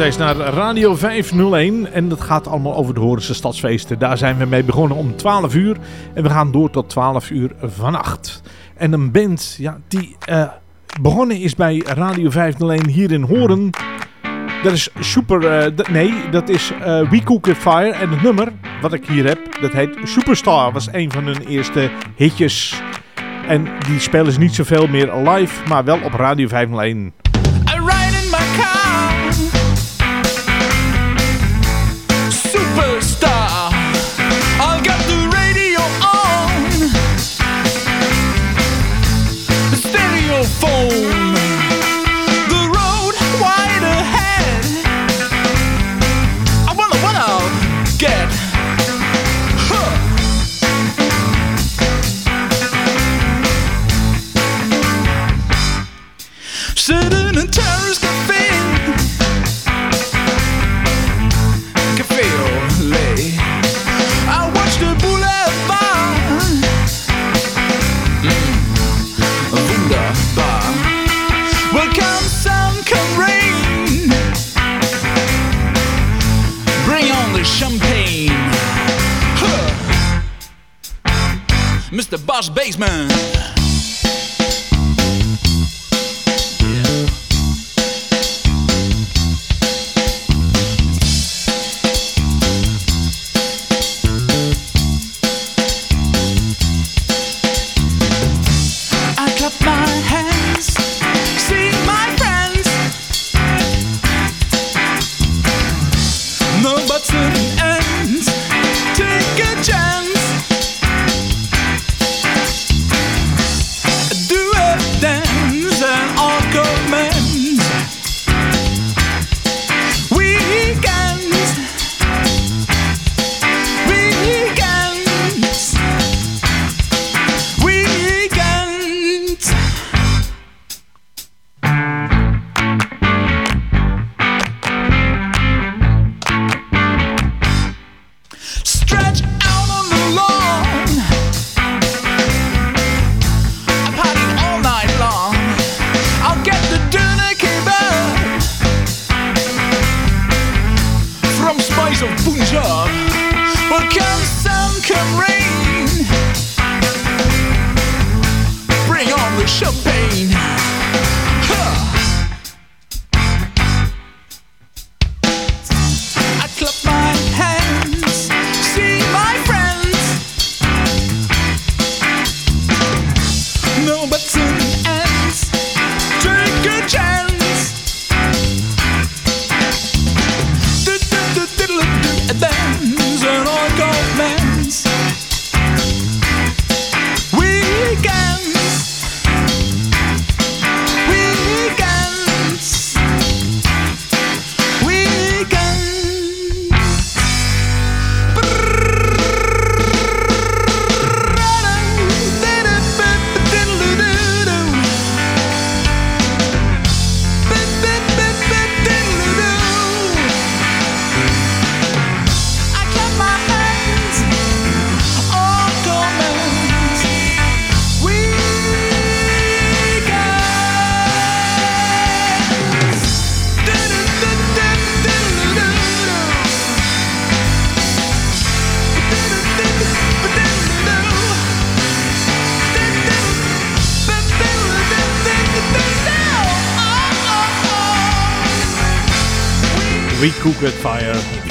Steeds naar Radio 501 en dat gaat allemaal over de Horense Stadsfeesten. Daar zijn we mee begonnen om 12 uur en we gaan door tot 12 uur vannacht. En een band ja, die eh, begonnen is bij Radio 501 hier in Horen. Dat is super, eh, nee, dat is eh We Cook It Fire en het nummer wat ik hier heb, dat heet Superstar. Was een van hun eerste hitjes. En die spelen ze niet zoveel meer live, maar wel op Radio 501. man.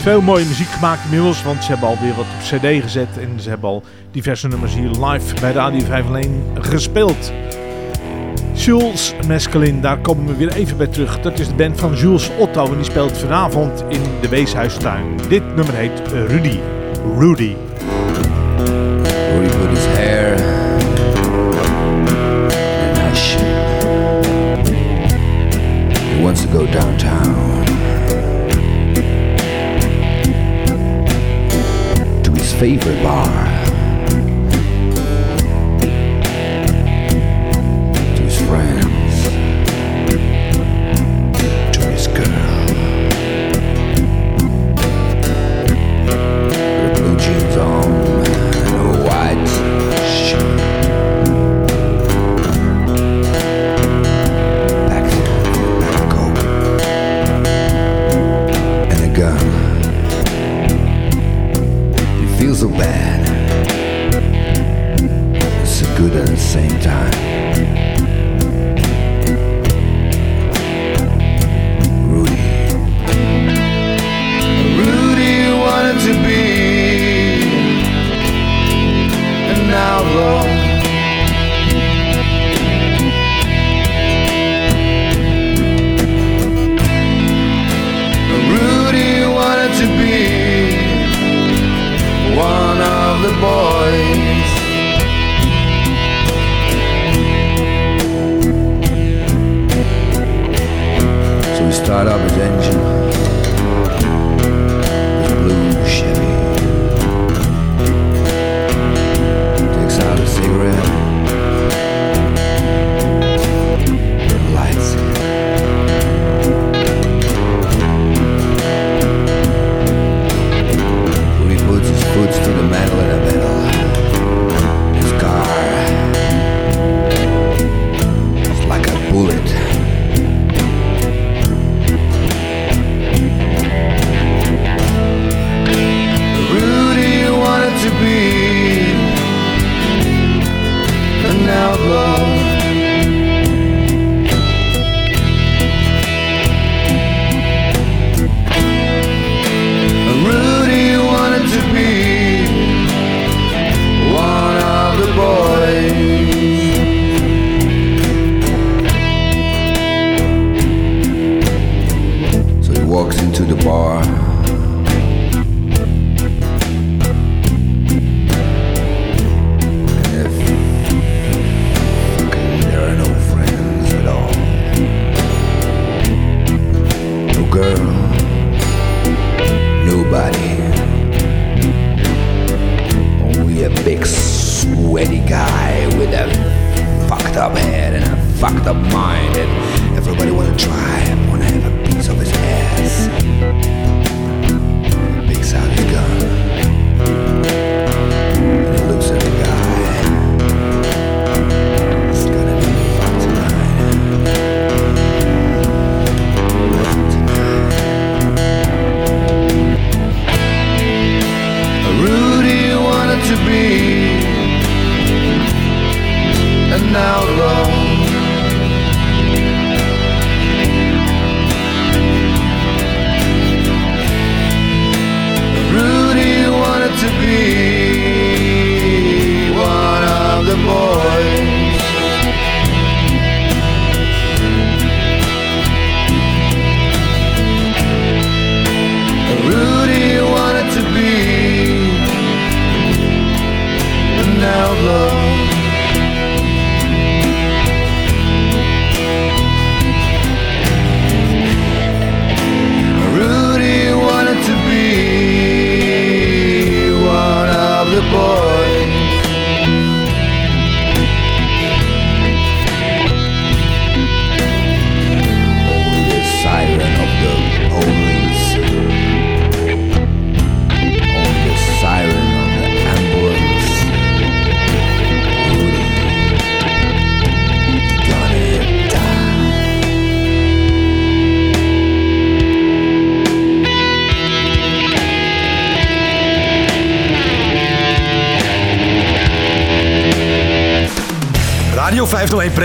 Veel mooie muziek gemaakt inmiddels, want ze hebben alweer wat op cd gezet. En ze hebben al diverse nummers hier live bij Radio 501 gespeeld. Jules Meskelin, daar komen we weer even bij terug. Dat is de band van Jules Otto en die speelt vanavond in de Weeshuistuin. Dit nummer heet Rudy. Rudy. Rudy put his hair. He wants to go downtown. favorite bar.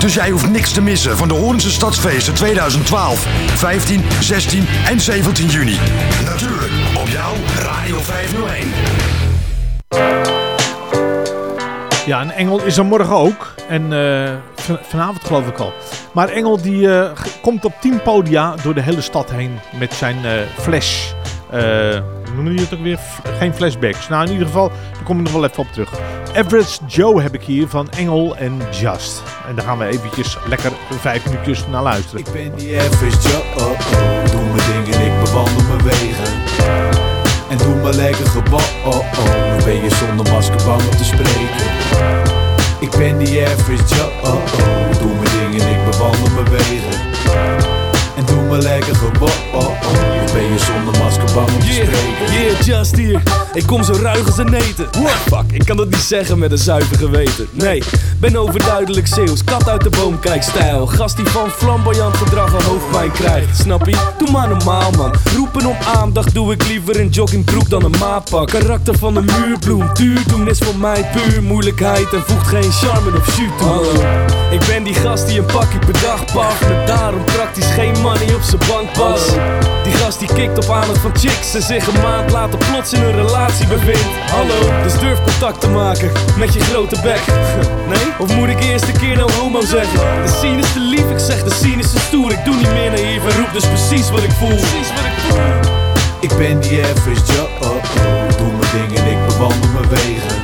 Dus jij hoeft niks te missen van de Horense Stadsfeesten 2012, 15, 16 en 17 juni. Natuurlijk op jouw Radio 501. Ja, en Engel is er morgen ook. En eh, van- vanavond geloof ik al. Maar Engel die eh, komt op 10 podia door de hele stad heen met zijn eh, flash. Eh hoe noem je het ook weer? Geen flashbacks. Nou, in ieder geval, daar kom ik nog wel even op terug. Everest Joe heb ik hier van Engel en Just. En daar gaan we eventjes lekker vijf minuutjes naar luisteren. Ik ben die average Joe, oh, oh. doe mijn dingen, ik bewandel mijn wegen. En doe maar lekker gebal, oh, oh. Ben je zonder masker bang om te spreken. Ik ben die average Joe, oh, oh. doe mijn dingen, ik bewandel mijn wegen. En doe maar lekker oh. Ben je zonder masker bang om te Yeah, spreken. yeah, just hier. Ik kom zo ruig als een eten. What fuck, ik kan dat niet zeggen met een zuiver geweten. Nee, ben overduidelijk Zeeuws. Kat uit de boom, kijk stijl. Gast die van flamboyant gedrag al hoofdpijn krijgt. Snap je? Doe maar normaal, man. Roepen om aandacht doe ik liever in joggingbroek dan een maatpak. Karakter van een muurbloem. Duur doen is voor mij puur moeilijkheid en voegt geen charme of shoot toe. Hallo. Ik ben die gast die een pakje per dag pakt. Met daarom praktisch geen money op zijn bank pas. Die gast die kikt op aandacht van chicks en zich een maand later plots in een relatie bevindt. Hallo, dus durf contact te maken met je grote bek. Nee? Of moet ik eerst een keer nou homo zeggen? De scene is te lief, ik zeg de scene is te stoer. Ik doe niet meer naïef en roep dus precies wat ik voel. Precies wat ik voel. Ik ben die average Joe, oh, oh. doe mijn dingen, ik bewandel mijn wegen.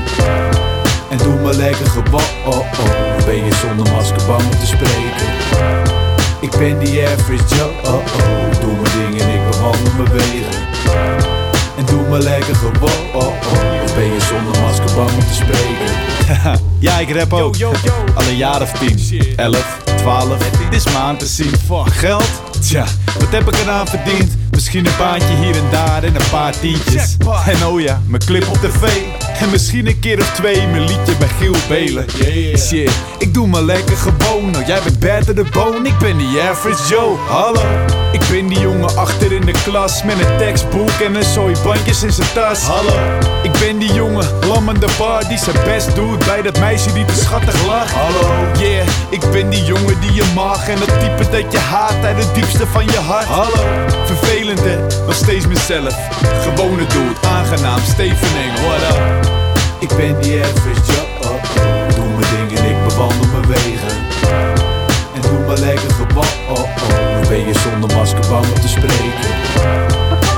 En doe maar lekker gebal, oh, oh. Ben je zonder masker bang om te spreken. Ik ben die average Joe, oh, oh. doe mijn dingen, ik bewandel mijn wegen. En doe maar lekker gebal, oh, oh. Ben je zonder masker bang om te spreken. ja, ik rap ook. Al een jaar of 10, 11, 12. Dit is me aan te zien. Fuck, geld? Tja, wat heb ik eraan verdiend? Misschien een baantje hier en daar en een paar tientjes. En oh ja, mijn clip op tv. En misschien een keer of twee mijn liedje bij Giel Belen. Shit, ik doe maar lekker gewoon. Nou, jij bent better de bone. Ik ben die average Joe. Hallo. Ik ben die jongen achter in de klas met een tekstboek en een zooi bandjes in zijn tas. Hallo. Ik ben die jongen jongen, lammende bar die zijn best doet bij dat meisje die te schattig lacht. Hallo, yeah, ik ben die jongen die je mag en dat type dat je haat uit het diepste van je hart. Hallo, vervelende, nog steeds mezelf. Gewone doet, aangenaam, Steven Engel, what up? Ik ben die average Joe, doe mijn dingen, ik bewandel mijn wegen. En doe maar lekker gebal, oh oh. Of ben je zonder masker bang om te spreken?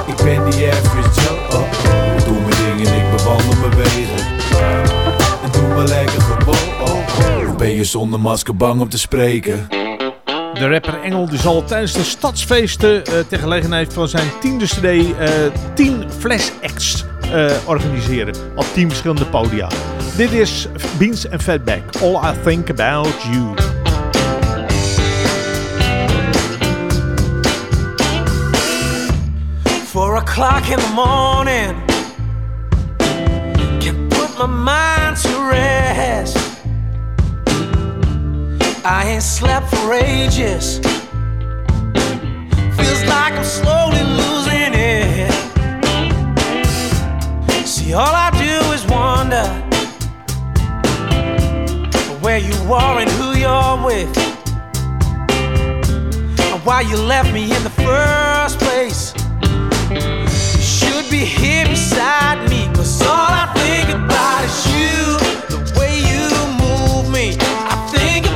Ik ben die Joe, oh oh. Doe mijn dingen, ik bewandel mijn wegen. En doe maar lekker gebal, oh oh. Of ben je zonder masker bang om te spreken? De rapper Engel die zal tijdens de stadsfeesten uh, ter gelegenheid van zijn tiende cd uh, 10 Flash Acts uh, organiseren op 10 verschillende podia. Dit is Beans and Fatback, All I Think About You. Four o'clock in the morning Can put my mind to rest I ain't slept for ages Feels like I'm slowly losing See, all I do is wonder Where you are and who you're with And why you left me in the first place you should be here beside me. Cause all I think about is you. The way you move me. I think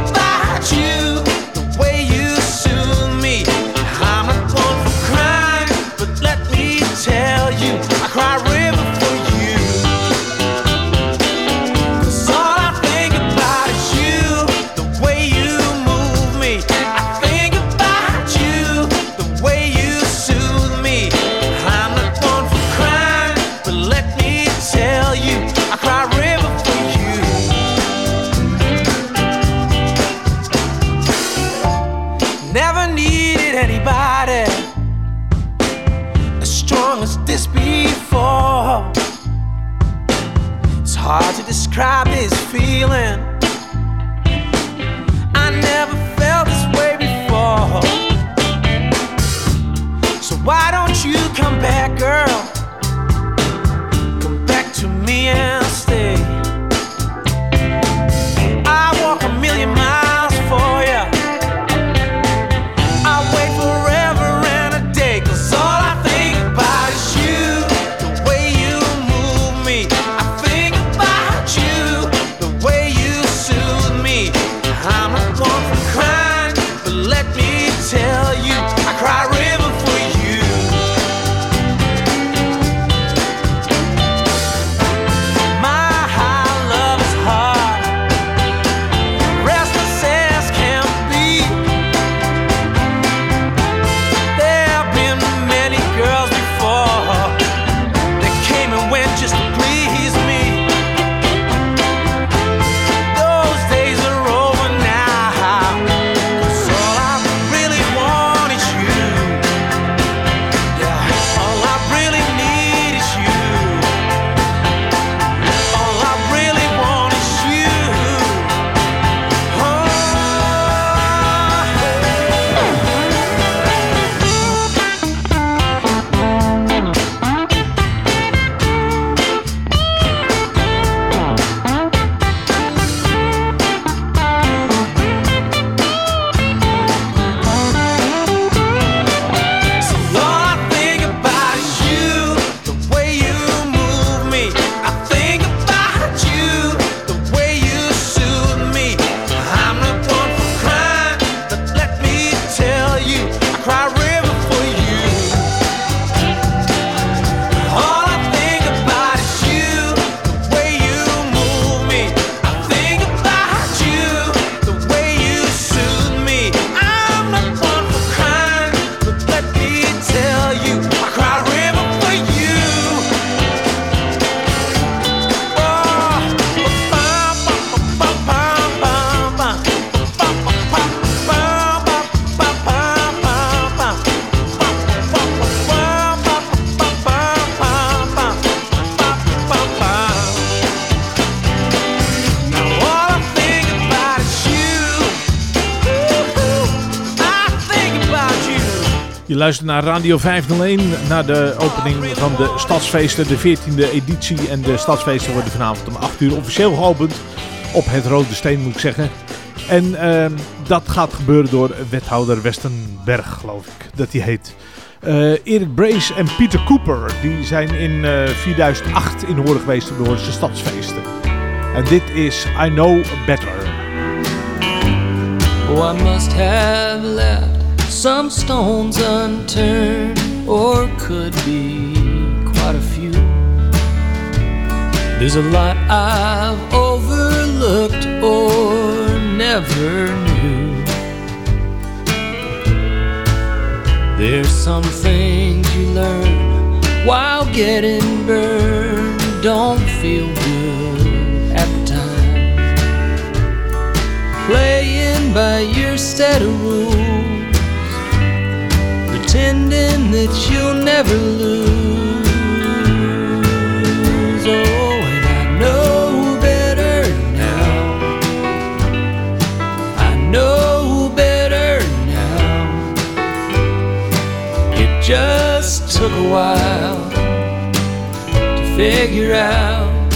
luistert naar Radio 501, naar de opening van de Stadsfeesten, de 14e editie. En de Stadsfeesten worden vanavond om 8 uur officieel geopend. Op het Rode Steen moet ik zeggen. En ehm, dat gaat gebeuren door wethouder Westenberg, geloof ik, dat hij heet. Eh, Erik Brace en Pieter Cooper, die zijn in eh, 2008 in Horen geweest op de Stadsfeesten. En dit is I Know Better. Oh, must have left some stones unturned, or could be quite a few. There's a lot I've overlooked or never knew. There's some things you learn while getting burned, don't feel good at the time playing by your set of rules, pretending that you'll never lose. Oh, and I know better now. I know better now. It just took a while to figure out.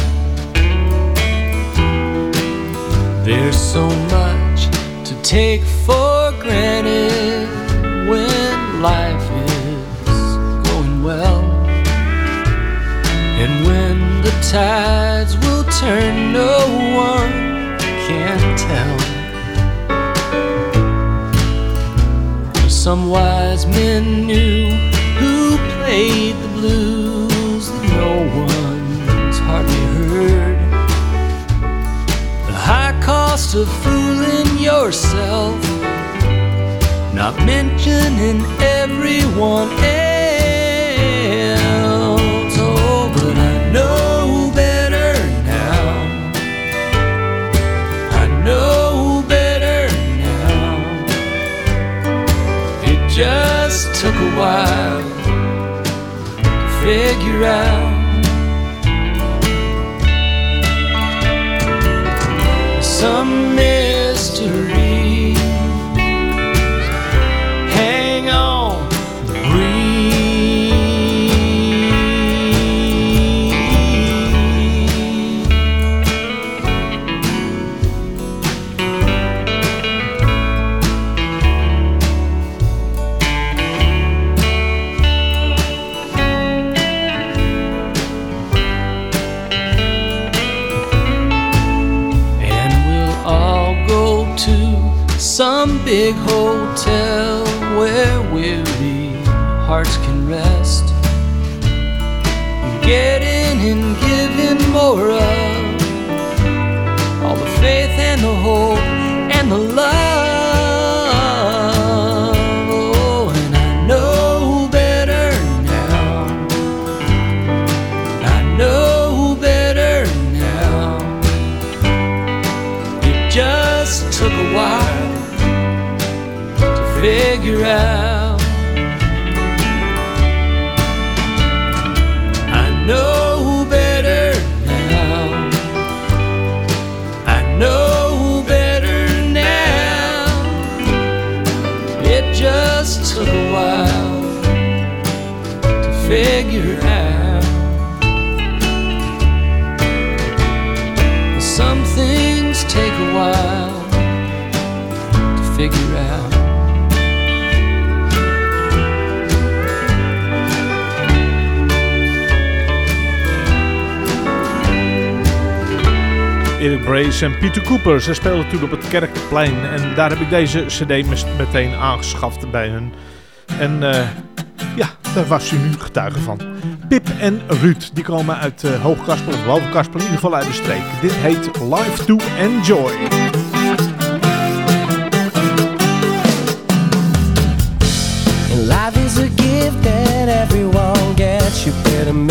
There's so much to take for granted tides will turn, no one can tell. Some wise men knew who played the blues that no one's hardly heard. The high cost of fooling yourself, not mentioning everyone else. Figure out. In more Brace en Pieter Cooper. Ze speelden toen op het Kerkplein. En daar heb ik deze cd meteen aangeschaft bij hun. En eh, ja, daar was u nu getuige van. Pip en Ruud, die komen uit uh, Hoogkaspel of Bovenkaspel, in ieder geval uit de streek. Dit heet Life to Enjoy. Life is a gift that everyone gets. You better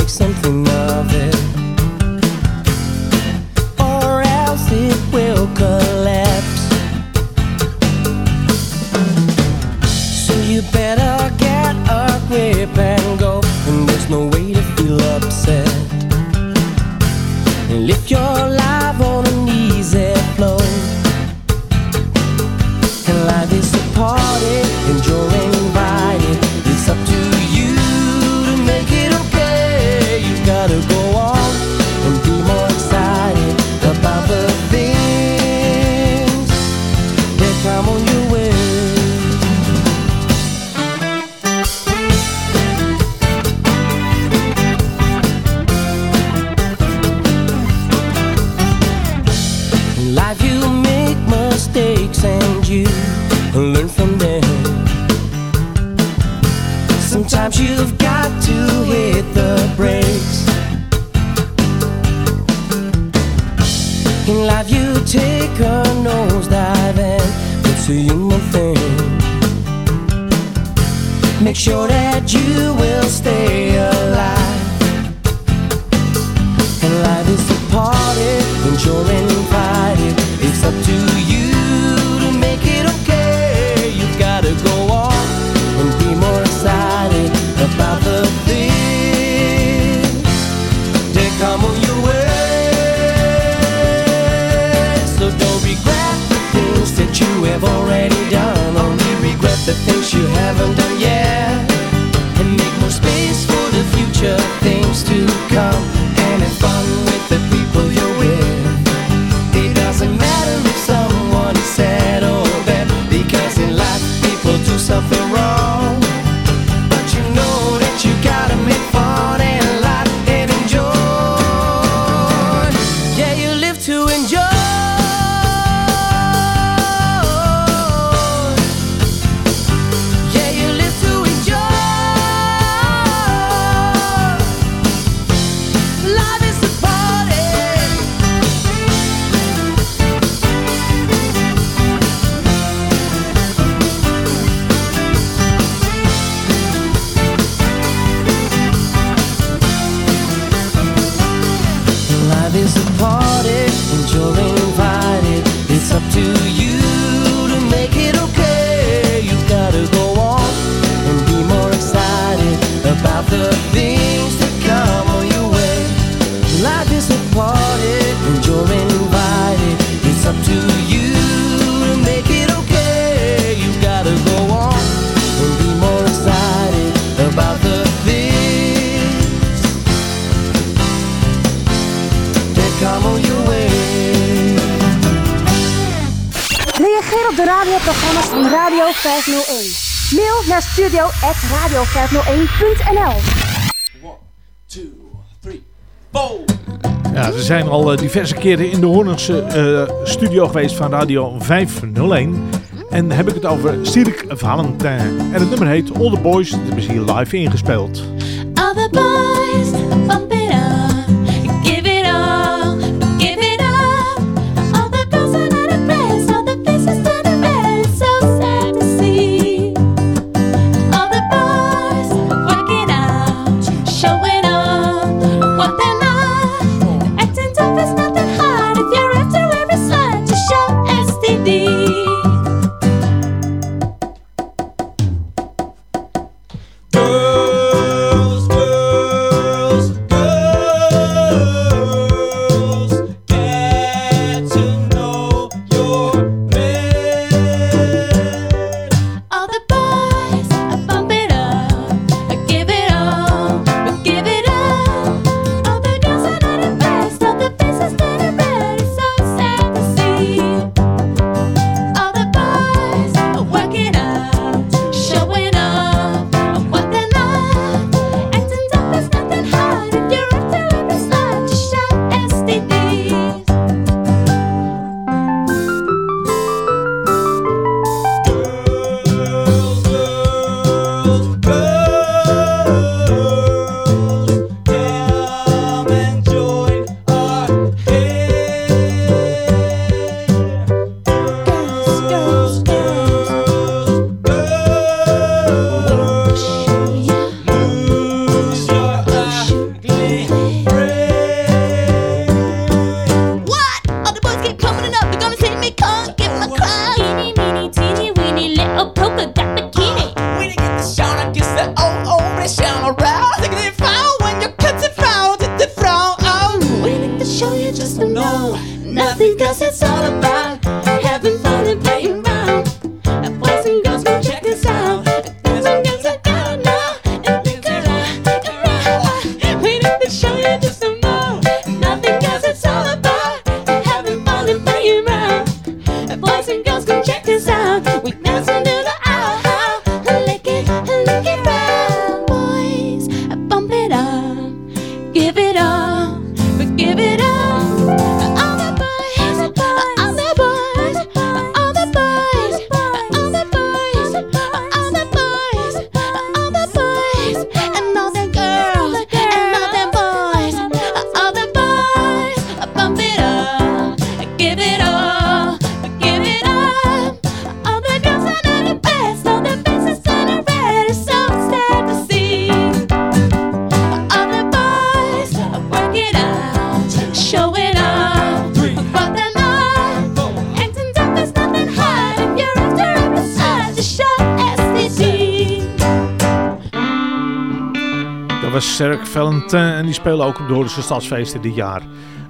naar radio 501.nl 1, 2, 3, 4. Ja, we zijn al eh, diverse keren in de Hoornense eh, studio geweest van Radio 501. En heb ik het over Sirik Valentijn. En het nummer heet All The Boys. Dat is hier live ingespeeld. Serk Valentin en die spelen ook op de Hoornse Stadsfeesten dit jaar.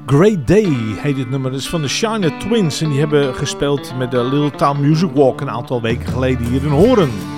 Great Day heet het nummer, dat is van de Shiner Twins en die hebben gespeeld met de Little Town Music Walk een aantal weken geleden hier in Horen.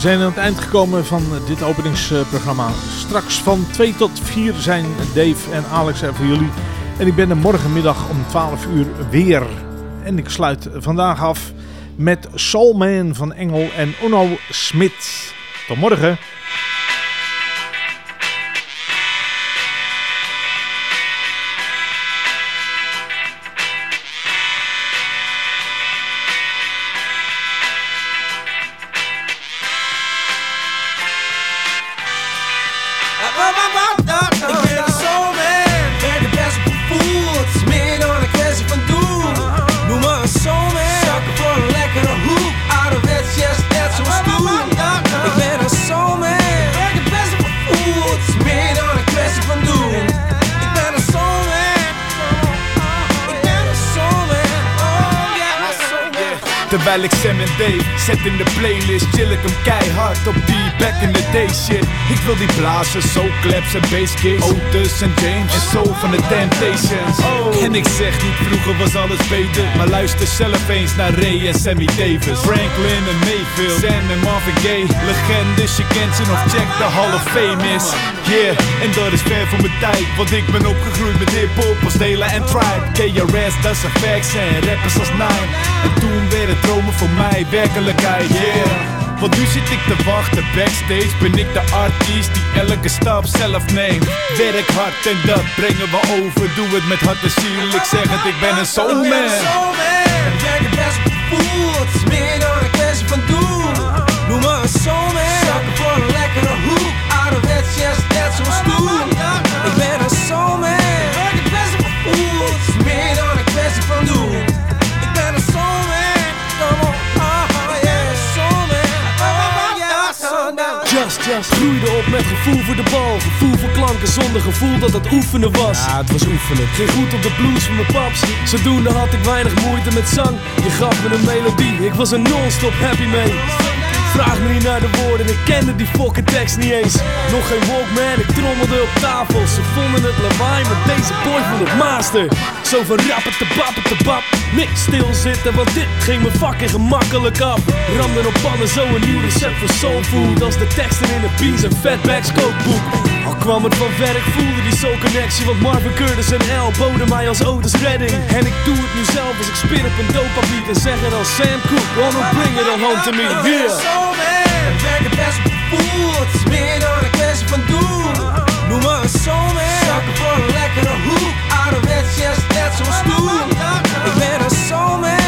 We zijn aan het eind gekomen van dit openingsprogramma. Straks van 2 tot 4 zijn Dave en Alex er voor jullie. En ik ben er morgenmiddag om 12 uur weer. En ik sluit vandaag af met Soulman van Engel en Onno Smit. Tot morgen. Zet in de playlist Chill ik hem keihard op die back in the day shit Ik wil die blazen, soul claps en bass kicks Otis en James en soul van de Temptations. Oh. En ik zeg niet vroeger was alles beter. Maar luister zelf eens naar Ray en Sammy Davis. Franklin en Mayfield, Sam en Marvin Gaye. Legendes, je kent ze nog, check de Hall of Fame is. Yeah, en dat is ver voor mijn tijd. Want ik ben opgegroeid met hip-hop als Dela en Tribe. KRS, dat een facts en rappers als Nine. En toen werden dromen voor mij werkelijkheid, yeah want nu zit ik te wachten. Backstage Ben ik de artiest die elke stap zelf neemt. Werk hard en dat brengen we over. Doe het met hart en ziel. Ik zeg het, ik ben een soulman Ik werk het best gevoel, het is meer dan een kwestie van doen. Noem me een soulman. Zakken voor een lekkere hoek, ouderwets, yes, net zo'n stoel. Groeide op met gevoel voor de bal. Gevoel voor klanken zonder gevoel dat het oefenen was. Ja, het was oefenen. Ging goed op de blues van mijn paps. Zodoende had ik weinig moeite met zang. Je gaf me een melodie, ik was er non-stop happy mee. Vraag me niet naar de woorden, ik kende die fucking tekst niet eens. Nog geen Walkman, ik trommelde op tafel. Ze vonden het lawaai, maar deze boy vond het master. Zo van rappen te bappen te bap. Niks stilzitten, want dit ging me fucking gemakkelijk af. Ramden op pannen, zo een nieuw recept voor soulfood. Als de teksten in de Beans en Fatbacks kookboek. Kwam het van ver, voelde die soul connection Want Marvin Curtis en L boden mij als Otis redding. En ik doe het nu zelf als ik spin op een dopapiet En zeg het als Sam Cooke, oh, Ronald Blinger dan home to me Yeah. Soul man, werk het best op gevoel Het is meer dan een kwestie van doen. Noem maar een soul man Zakken voor een lekkere hoek. Ouderwets, yes, net zo'n stoel. Ik ben een soul man